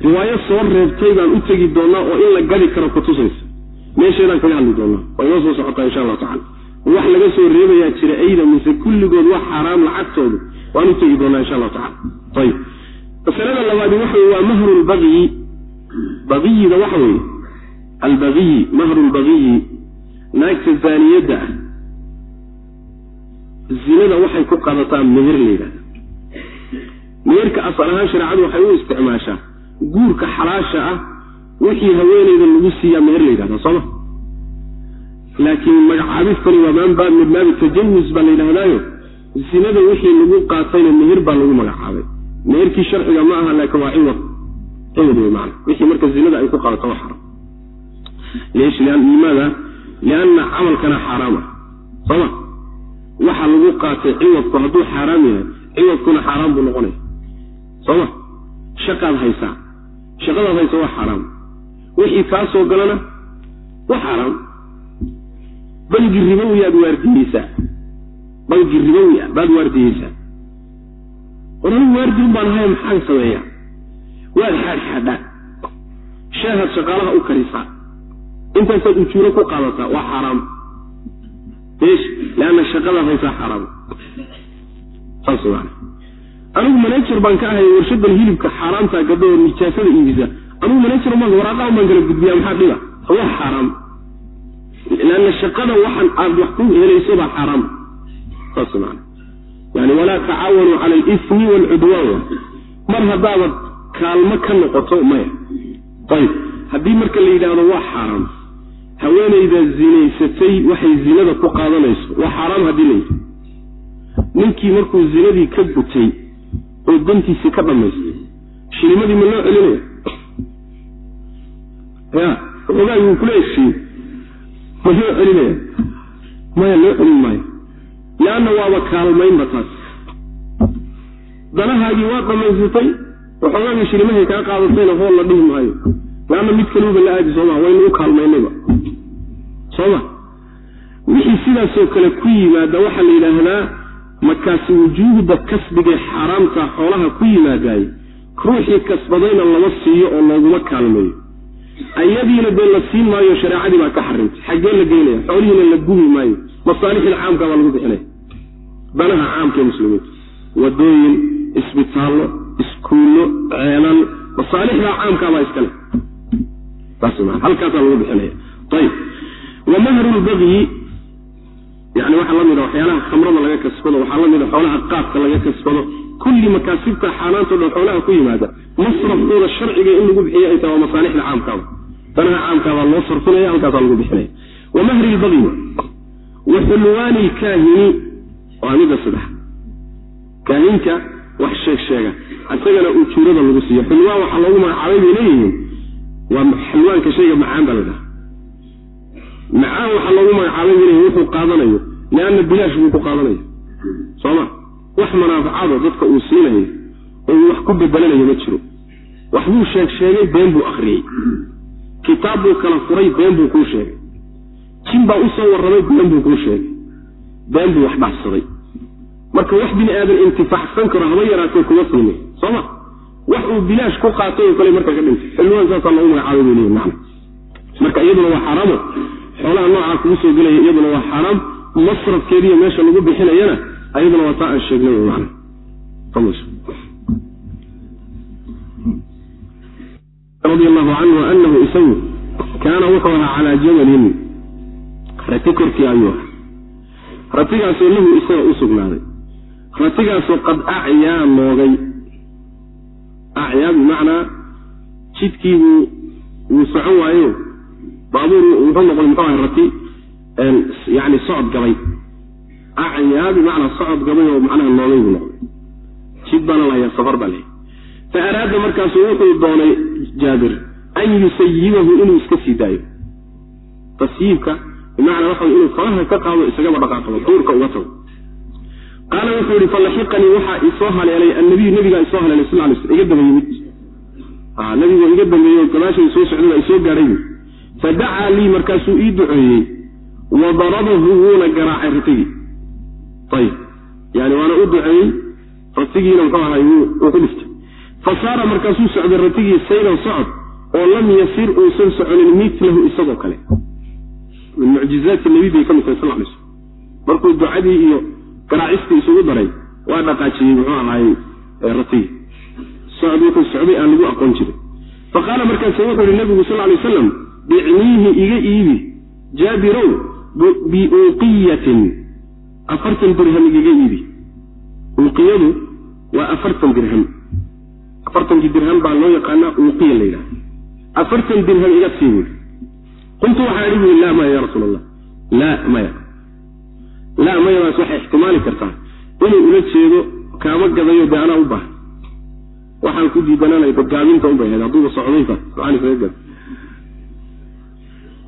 riwaayo soo reebtay baan u tegi doonaa oo in la gadi karo kutusaysa meesheedaan kaga hadli doonaa waa inoo soo socotaa insha allahu tacala wax laga soo reebayaa jira eyda mise kulligood wax xaaraam lacagtoodu waan u tegi doonaa insha allahu tacala ayib masalada labaadi waxa wey waa mahru lbagiyi bagiyida waxa weeye albagiyi mahru lbagiyi naagta zaaniyadda ah. Zinada waxay ku qadataa meher la yidhahda meherka asal ahaan shareecadu waxay u isticmaashaa guurka xalaasha ah wixii haweeneyda lagu siiyaa meher la yidhahda sooma laakiin magacaabistani waa min baabi tajawuz baa la yidhahdaayo zinada wixii lagu qaatayna meher baa lagu magacaabay. Meherkii sharciga ma aha laakiin waa ciwad. Ciwad wey maana wixii marka zinada ay ku qaadato waa xaram. Limaada? Lianna camalkana xaaraam ah. Sooma waxa lagu qaatay ciwadku hadduu xaaraam yahay ciwadkuna xaaraam buu noqonaya. Sooma shaqaad haysaa. Shaqadaad haysa waa xaaraam wixii kaa soo galana waa xaaraam bangi ribowi aad waardiyeysaa bangi ribowi baad waardiyeysaa war anigu waardi un baan ahay maxaan sameeyaa? Waad xaadxaadhaa shaahaad shaqaalaha u karisaa intaasaad ujuuro ku qaadataa waa xaaraam leesh leanna shaqadaad haysaa xaaraam saas anigu manajer baan ka ahay warshadan hilibka xaaraamta gado oo nijaasada iibisa anigu manajer ma waraaqahan baan kala gudbiya maxaa dhiba waa xaaraam. Lanna shaqada waxan aad wax ku helayso baa xaaraam. Saas man yani walaa tacaawanuu cala alismi waalcudwaan mar haddaabad kaalmo ka noqoto maya. Ayib. Haddii marka la yidhaahdo waa xaaraam. Haweenayda zinaysatay waxay zinada ku qaadanayso. Waa xaaraam haddii la yidhi. Ninkii markuu zinadii ka gutay oo dantiisii ka dhammaystay shilimadii ma loo celinaya ya ogaay wuu kula heshiiyey ma loo celinaya maya loo celin maayo leanna waaba kaalmaynba taas danahaagii waa dhammaysatay waxoogaagii shilimahay kaa qaadatayna hool la dhihi maayo leanna mid kaluuba la aadi sooma waynu u kaalmaynayba sooma wixii sidaasoo kale ku yimaada waxaa la yidhaahdaa markaasi wujuuhda kasbigee xaaraamta xoolaha ku yimaadaay ruuxii kasbadayna lama siiyo oo looguma kaalmeeyo ayadiina dee la siin maayo shareecadii baa ka xarimtay xaggee la geynaya xoolihiina la gubi maayo. Masaalixil caamka baa lagu bixinaya danaha caamka ee muslimiinta. Wadooyin isbitaallo iskuullo ceelal. Masaalixdaa caamkaabaa iskale halkaasaa lagu bixinaya ayib wa mahru lbagyi yani waxaa la mida waxyaalaha khamrada laga kasbado waxaa la mida xoolaha qaadka laga kasbado kulli makaasibta xaanaanto dhan xoolaha ku yimaada masrafkooda sharciga in lagu bixiya ay tahay masaalixda caamkaaba danaha caamkaabaa loo sarfinaya halkaasaa lagu bixinaya. Wa mahri lbagyi wa xulwaani lkaahini waa midda saddex kaahinka wax sheeg sheega. Isagana ujuurada lagu siiyo. Xulwaan waxaa loogu magacaabay bay leeyihiin. Waa xulwaanka shayga macaan baa la dhaha macaan waxaa loogu magacaabay bay leeyihiin wuxuu qaadanayo. Lianna bilaash buu ku qaadanaya sooma wax manaaficado dadka uu siinayo oo uu wax ku bedelanayo ma jiro. Wax buu sheeg sheegay been buu akhriyey. Kitaab buu kala furay been buu kuu sheegay. Jin baa u soo warramay been buu kuu sheegay. Been buu wax dhacsaday. Marka wax bini aadan intifaacsan karo haba yaraatee kuma siinin sooma wax uu bilaash ku qaatay oo kale marka ka dhintay. Xilwaan saasaa loogu magacaabay bay leeyihiin macna. Marka iyaduna waa xaaraamo xoolaha noocaa kugu soo gelaya iyaduna waa xaaraam masrafkeediiyo meesha lagu bixinayana ayaduna waa taa aan sheegnay wy macna radi allahu canhu anahu isagu kaana wuxuu ahaa calaa jamalin rati korkii ayuu aha ratigaasoo lahu isaga u sugnaaday ratigaasoo qad acyaa noogay acyaa bimacnaa jidkiibuu wuu socon waayo baabuur wuxuu noqday muxuu ahay rati yani socod gabay acyaa bimacnaa socod gabay oo macnaha noogay buu noqday jid baana lahayaa safar baa lahay fa araada markaasu wuxuu doonay jaabir an yusayibahu inuu iska sii daayo tasyiibka bimacnaa waxa inuu faraha ka qaado isagaba dhaqaaqado duurka uga tago qaala wuxuu yihi falaxiqanii waxaa isoo haleelay annabiyu nabigaa isoo haleelay sal lay sl iga daba yimid nabigu iga dambeeyo gadaashay soo socdada isoo gaadhay fadacaa lii markaasuu ii duceeyey wa darabahu wuuna garaacay ratigii ayib yani waana u duceeyey ratigiina muxuu ahay wuu ku dhiftay. Fa saara markaasuu socday ratigii saydan socod oo lam yasir uusan soconin mitlahu isagoo kale. Min mucjizaati nabi bay ka mid tahay sal lay slm markuu ducadii iyo garaacistii isugu daray waa dhaqaajiyey muxuu ahaay ratigii. Socod wuxuu socday aan lagu aqoon jirin. Fa qaala markaasu wuxuu yihi nabigu sal lay aslam bicniihi iga iibi jaabirow biuuqiyatin afartan dirham igaga iibi uuqiyadu waa afartan dirham. Afartankii dirham baa loo yaqaanaa uuqiya la yidhaha afartan dirham iga sii buui qultu waxaa idhi bui laa maya ya rasuul allah laa maya laa mayadaas waxay ixtimaali kartaa inuu ula jeedo kaama gadayo dee anaa u baahan. Waxaan ku diidananay badgaabinta unbay ahayd hadduuba socdayfa maani kaga gad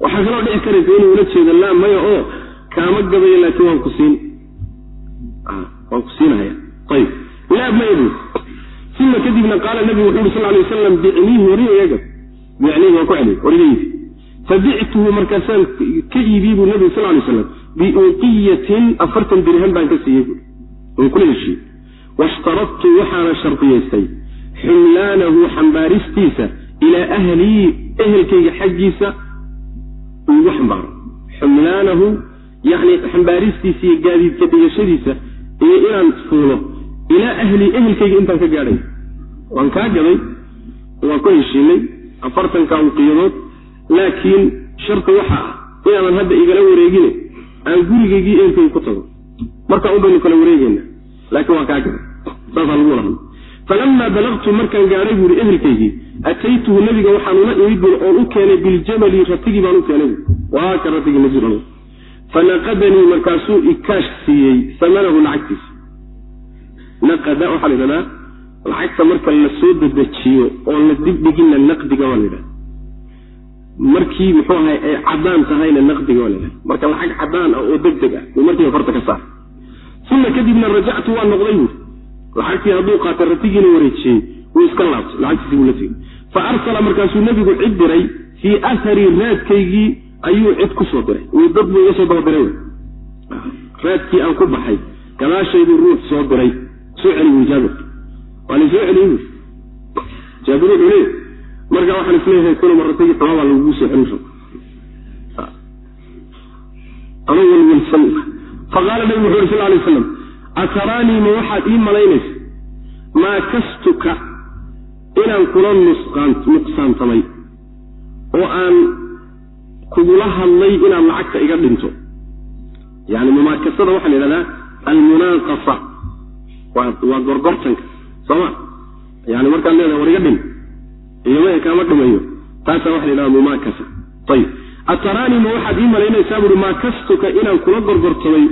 waxaa kaloo dhici karaysa inuu ula jeedo laa maya oo kaama gadayo laakiin waan ku siin. Waan ku siinahaya ayib. Laa maya buu uma kadibna qaala nabigu wuxu uri sal lay wasalam bicniihi wari iga gad bicniihi waan ku celiy war iga iibi fabictuhu markaasaan ka iibiyey buu nabigu sal lay slam biuqiyatin afartan dirham baan ka siiyey bui oon kula heshiiyey washtaradtu waxaana shardiyaystay xumlaanahu xambaaristiisa ilaa ahlii ehelkayga xaggiisa. Igu xambaaro xumlaanahu yani xambaaristiisa iyo gaadiidka dhigashadiisa iyo inaan fuulo ilaa ahli ehelkayga intaan ka gaadhay. Waan kaa gaday waan ku heshiinay afartanka uqiyadood laakiin sharti waxa ah inaadan hadda igala wareegine aan gurigaygii ehelkayga ku tago. Markaa un baynu kala wareegeyna laakiin waan kaa gaday. Saasaa lagu wada falamaa balagtu markaan gaadhay buuri ehelkaygii ataytuhu nabiga waxaan ula imid bui oon u keenay biljamali ratigii baan u keenay. Waa ka ratigii majirn fanaqadanii markaasuu ikaash siiyey samanahu lacagtiisa naqada waxaa la yidhahdaa lacagta marka la soo dedejiyo oon la dibdhiginna naqdiga waa la yidhahda markii muxuu ahay ay cadaan tahayna naqdiga waa la yidhahda marka lacag cadaan ah oo deg deg ah buu markiiba farta ka saar uma kadibna rajactu waa noqday buuri lacagtii hadduu qaatay ratigiina wareejiyey wuu iska laabtay lacagtiisi buu la tegey fa arsala markaasuu nebigu cid diray fii ahari raadkaygii ayuu cid ku soo diray. Dad buu iga soo dabadiray raadkii aan ku baxay gadaashayduu ruux soo diray. Soo celi wy jaabir. Waa la soo celiyey wy jaabir wuxuu leey markaa waxaan is leeyahay kula maratagii xumabaa lagugu soo celin raba anuu walwalsan faqaala nabigu wuxu uri sal lay aslam ataraanii ma waxaad ii malaynaysa? Maa kastuka inaan kula nuqsaantamay? Oo aan kugula hadlay inaad lacagta iga dhinto. Yani mumaakasada waxaa la yidhahdaa almunaaqasa. Waa gorgortanka sooma yani markaad leedahay war iga dhin iyomaya kaama dhimayo taasaa waxa la yidhahda mumaakasa ayib ataraanii ma waxaad ii malaynaysaa buui maakastuka inaan kula gorgortamay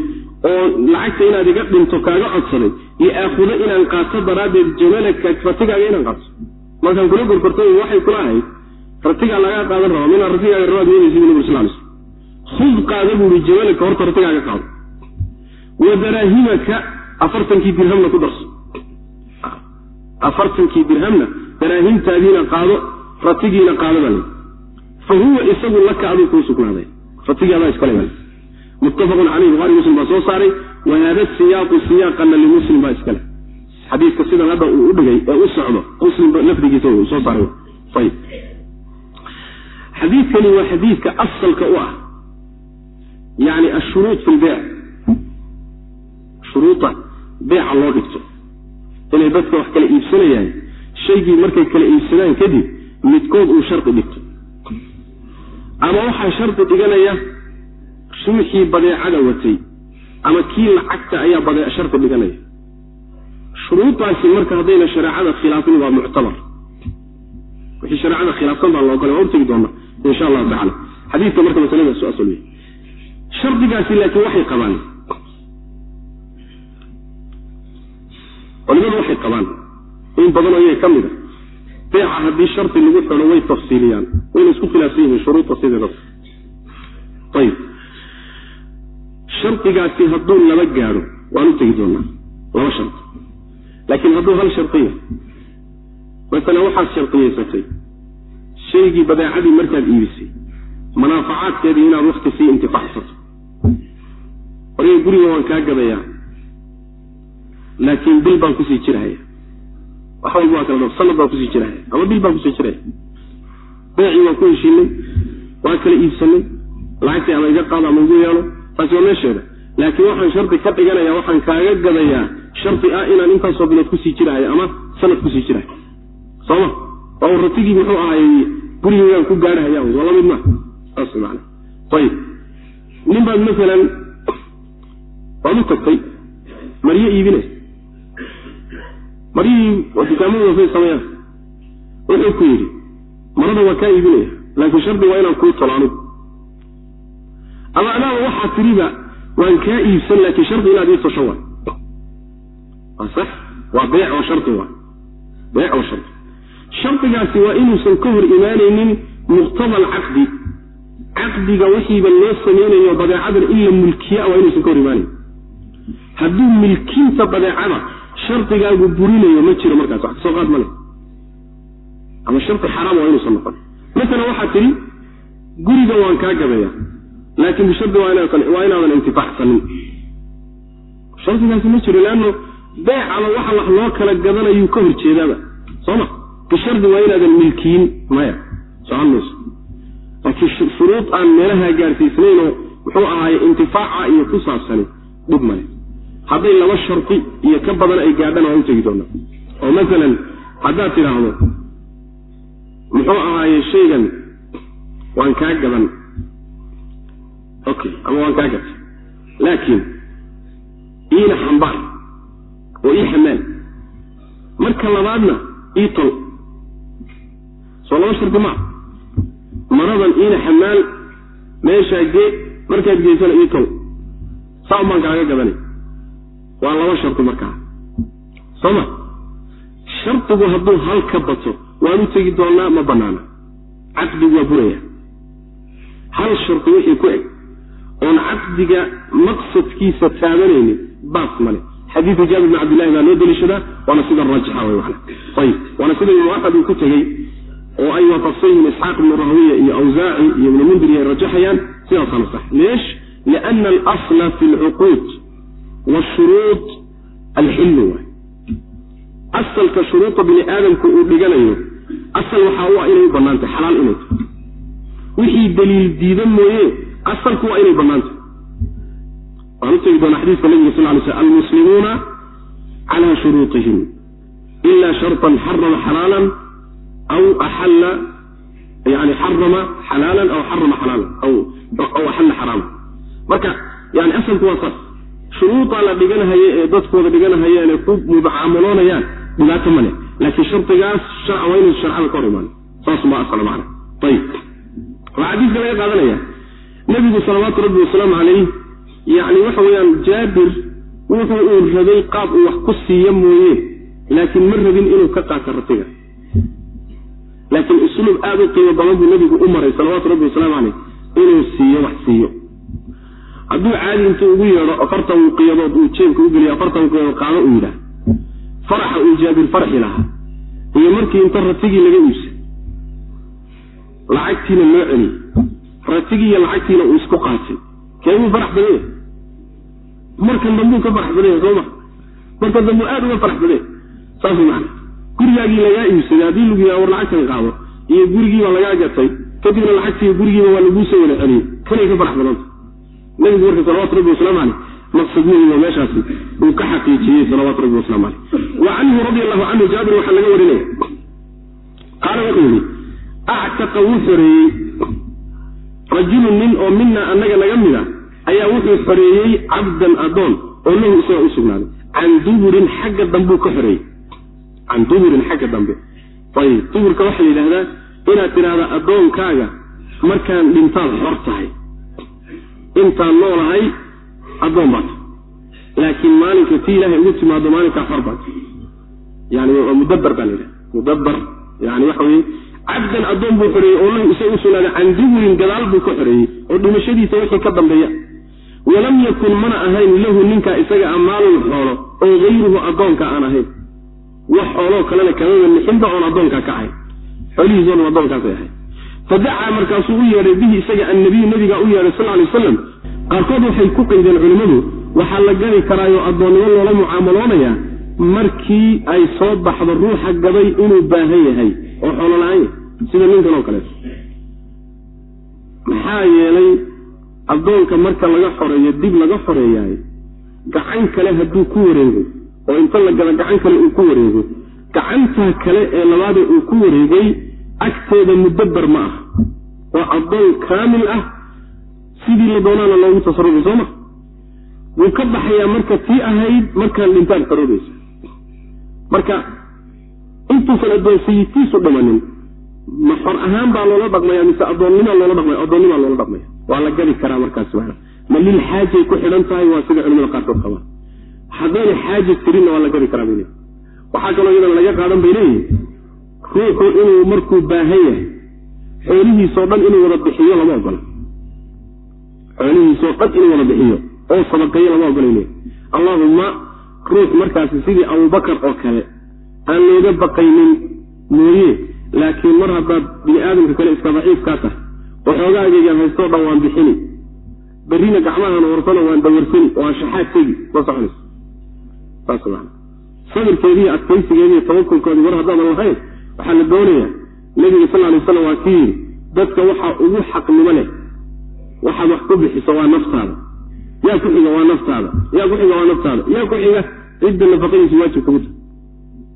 oo lacagta inaad iga dhinto kaaga codsaday liaakuda inaan qaato daraaddeed jamalaka ratigaaga inaan qaato. Markaan kula gorgortamay waxay kula ahayd ratigaa lagaa qaadan raba minaa ratigaaga rabaad yeelaysa bu nabur sal lay slm khud qaada buui jamalaka horta ratigaaga qaado. Wa daraahimaka afartankii dirhamna ku darso afartankii dirhamna daraahimtaadiina qaado ratigiina qaado baa lay fa huwa isagu laka aduu kuu sugnaaday. Ratigii adaa iskale baa muttafaqun caleyh buhari muslim baa soo saaray wa hada siyaaqu siyaaqana limuslim baa iskale xadiidka sidan hadda uu u dhigay ee u socdo muslim lafdigiisa soo saaray. Ayib xadiidkani waa xadiidka asalka u ah. Yani ashuruud fi lbeyc shuruuda beeca loo dhigto. Inay dadka wax kala iibsanayaan shaygii markay kala iibsadaan kadib midkood uu shardi dhigto. Ama waxaa shardi dhiganaya ruuxii badeecada watay ama kii lacagta ayaa shardi dhiganaya. Shuruudaasi marka haddayna shareecada khilaafin waa muctabar. Wixii shareecada khilaafsan baa la ogolay waa urtegi doona insha allahu tacala xadiidka marka masaladaas u asal wey shardigaasi laakiin waxay qabaan. Culimadu waxay qabaan. In badanoo iyaga ka mid a. Beeca haddii shardi lagu xidho way tafsiiliyaan. Wayna isku khilaafsan yihiin shuruudda sideedaba ayib. Shardigaasi hadduu laba gaadho waan u tegi doonaa. Laba shardi laakiin hadduu hal shardiya masalan waxaad shardiyaysatay shaygii badeecadii markaad iibisay manaafacaadkeedii inaad wakti sii intifaacsato wariga guriga waan kaa gadayaa laakiin bil baan ku sii jirahaya wax walba waa kala dhab sanad baan ku sii jirahaya ama bil baan ku sii jiraya beecii waan ku heshiinay waa kala iibsanay lacagtii ama iga qaado ama igu yeelo taasi waa meesheeda. Laakiin waxaan shardi ka dhiganaya waxaan kaaga gadayaa shardi ah inaan intaasoo bilood ku sii jiraayo ama sanad ku sii jiraayo sooma waa ratigii muxuu ahaayey gurigeegaan ku gaarhaya waa la mid ma. Saas man ayib nin baad masalan waad u tagtay? Maryo iibinaysa maryihii dukaamadu wasay sameeyaan wuxuu ku yidhi marada waa kaa iibinaya laakiin shardi waa inaan kuu tolo ama adaaba waxaa tiriba waan kaa iibsan laakiin shardi inaad ii tosho waay waa sax waa beec oo shardi waay beec oo shardi shardigaasi waa inuusan ka hor imaanaynin muqtada alcaqdi caqdiga wixiiba loo samaynayo badeecadan in la mulkiya waa inuusan ka hor imaanayn hadduu milkinta badeecada shardigaagu burinayo ma jiro markaas wax ka soo qaad male ama shardi xaraam waa inuusan noqon. Masalan waxaa tidhi guriga waan kaa gadaya laakiin bishardi waa inaadan intifaacsanin shardigaasi ma jiro leanno beecaba waxa wax loo kala gadanayuu ka hor jeedaaba sooma bishardi waa inaadan milkiyin maya socon mayso laakiin shuruud aan meelaha gaarsiisnaynoo muxuu ahaaye intifaaca iyo ku saabsani dhib male hadday laba shardi iyo ka badan ay gaadhaan waan u tegi doonaa oo masalan haddaad tidhaahdo muxuu ahaaye shaygan waan kaa gadan okay ama waan kaa gatay laakiin iina xambaar oo ii xamaal marka labaadna ii tol soo laba shardi maa maradan iina xamaal meeshaa gee markaad geysana ii tol saa baan kaaga gadanay waa laba shardi markaa. Soo ma? Shardigu hadduu hal ka bato waan u tegi doonaa ma banaana caqdigu waa buraya. Hal shardi wixii ku eg oon caqdiga maqsadkiisa taabanaynin baas male xadiidu jaabir bn cabdillahi baa loo deliishadaa waana sida raajixa wey waana sida imaam axmed uu ku tegey oo ay waafaqsan yihiin isxaaq ibnu rahwiya iyo awsaaci iyo ibnu mundiri ay rajaxayaan sidaasaana sax leesh liana alasla fi lcuquud washuruud alxillu asalka shuruuda bini aadamku uu dhiganayo asal waxaa u ah inay u bannaantay xalaal inay tahay. Wixii daliil diida mooye asalku waa inay bannaantay. Waan u doonaa xadiiska nabiga sal lay sl almuslimuuna calaa shuruutihim ila sharطan xarama xalaalan aw axalla yani xarama xalaalan aw xarama xalaalan aw axalla xaraama marka yani asalku waa saas shuruudaa la dhiganahaye ee dadkooda dhiganahayeen ee ku mucaamaloonayaan dhibaato male laakiin shardigaas waa inuu sharcada ka hor imaan saasuma asala macna ayib waxaa xadiiska laga qaadanaya nebigu salawaatu rabbi wasalaamu calayh yacni waxa weeyaan jaabir wuxuu uu rabay qaab uu wax ku siiyo mooye laakiin ma rabin inuu ka qaato ratiga laakiin usluub aada u qiimo badan buu nebigu u maray salawaatu rabbi wasalaamu caleyh inuu siiyo wax siiyo. Hadduu caadi intuu ugu yeedho afartan qiyadood uu jeebka u geliyo afartan qiyadood qaado uu yidhaah. Faraxa uu jaabir farxi lahaa iyo markii inta ratigii laga iibsay lacagtiina loo celiyey ratigii iyo lacagtiina uu isku qaatay. Keebuu farax badan yahay? Markan dambuu ka farax badan yahay sooma markan dambuu aada uga farax badan yahay. Saas macana gurigaagii lagaa iibsaday haddii lagu yaha war lacagtan qaado iyo gurigiiba lagaa gatay kadibna lacagtii gurigiiba waa laguu soo wada celiyey. Kanay ka farax badanta nabigu marka salawatu rabbi wasalaamu caleyh maqsad weyn oo meeshaasi uu ka xaqiijiyey salawaatu rabbi waslamu caleyh wa canhu radi allahu canhu jaabir waxaa laga warinaya. Qaala wuxuu yihi actaqa wuu xoreeyey rajulun nin oo mina annaga naga mid a ayaa wuxuu xoreeyey cabdan adoon oo lahu isaga u sugnaaday. Can duburin xagga dambuu ka xoreeyey can duburin xagga dambe ayib duburka waxaa la yidhahdaa inaad tidhaahda addoonkaaga markaan dhintaad xor tahay intaan noolahay addoon baat laakiin maalinka tii ilaahay ugu timaado maalinkaa xor baat yani mudabar baa la yidhahda mudabar yani waxa weye cabdan addoon buu xoreeyey oo lahu isaga u sugnaaday can duburin gadaal buu ka xoreeyey oo dhimashadiisa wixii ka dambeeya walam yakun mana ahayn lahu ninkaa isaga a maalun xoolo oo hayruhu addoonka aan ahayn wax xooloo kalena kamaba nixinba oon addoonkaa ka ahayn xoolihiisoon addoonkaasay ahayn fadacaa markaasuu u yeedhay bihi isaga annabiyu nabigaa u yeedhay sal lay waslam qaarkood waxay ku qaydeen culimmadu waxaa la gadi karaayoo addoonnimo loola mucaamaloonayaa markii ay soo baxdo ruuxa gaday inuu baahan yahay oo xoolo la'aan yahay. Sida ninkan oo kaleeto maxaa yeelay addoonka marka laga xoreeyo dib laga xoreeyaay gacan kale hadduu ku wareego oo inta la gada gacan kale uu ku wareego gacantaa kale ee labaadee uu ku wareegay agteeda mudabar ma ah waa addoon kaamil ah. Sidii la doonaana loogu tasarufay soo ma? Wuu ka baxayaa marka tii ahayd markaan dhintaan xoroobaysa marka intuusan addoonsayitiisu dhimanin ma xor ahaan baa loola dhaqmaya mise addoonnimaa loola dhaqmaya? Addoonnimaa loola dhaqmaya. Waa la gadi karaa markaas ma lil xaajay ku xidhan tahay waa sida culimada qaarkood qabaan haddayna xaaja tirinna waa la gadi karaa bay leeyihiin waxaa kaloo iyadana laga qaadan bay leeyihiin ruuxu inuu markuu baahan yahay xoolihiisoo dhan inuu wada bixiyo lama ogola. Xoolihiisoo dhan inuu wada bixiyo oo sadaqeeyo lama ogola leeyihiin allaahumma ruux markaasi sidii abubakar oo kale aan looga baqaynin mooye laakiin mar haddaad bini aadamka kale iska daciifkaa tahay waxoogaagaygaan haystoo dhan waan bixini. Berrina gacmahan warsano waan dawarsani waan shaxaad tegi ma soconayso sabirkeediiy adkaysigeediiy tawakulkoodii war haddaadan lahayn waxaa la doonayaa nebiga sal lay waslam waa kii yidhi dadka waxaa ugu xaqnimo leh. Waxaad wax ku bixiso waa naftaada. Yaa ku xiga waa naftaada. Yaa ku xiga waa naftaada. Yaa ku xiga cidda nafaqadiisu waajib kugu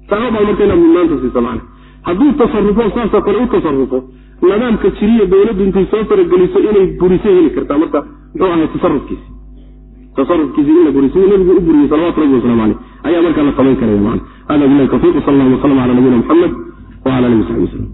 tahay saabaa marka inaad mudnaanta siiso macna hadduu tasarufo saasoo kale u tasarufo nidaamka jiriya dowladdu intay soo farageliso inay buriso heli kartaa. Marka muxuu ahay tasarufkiisi tasarufkiisi in la buriy siduu nabigu u buriyey salawatu rabbi waslamu aleyh ayaa markaa la samayn karaya man hada bilahi tawfiq sal allah waslam ala nabiyina muxamed wala alihi wasaxbi waslm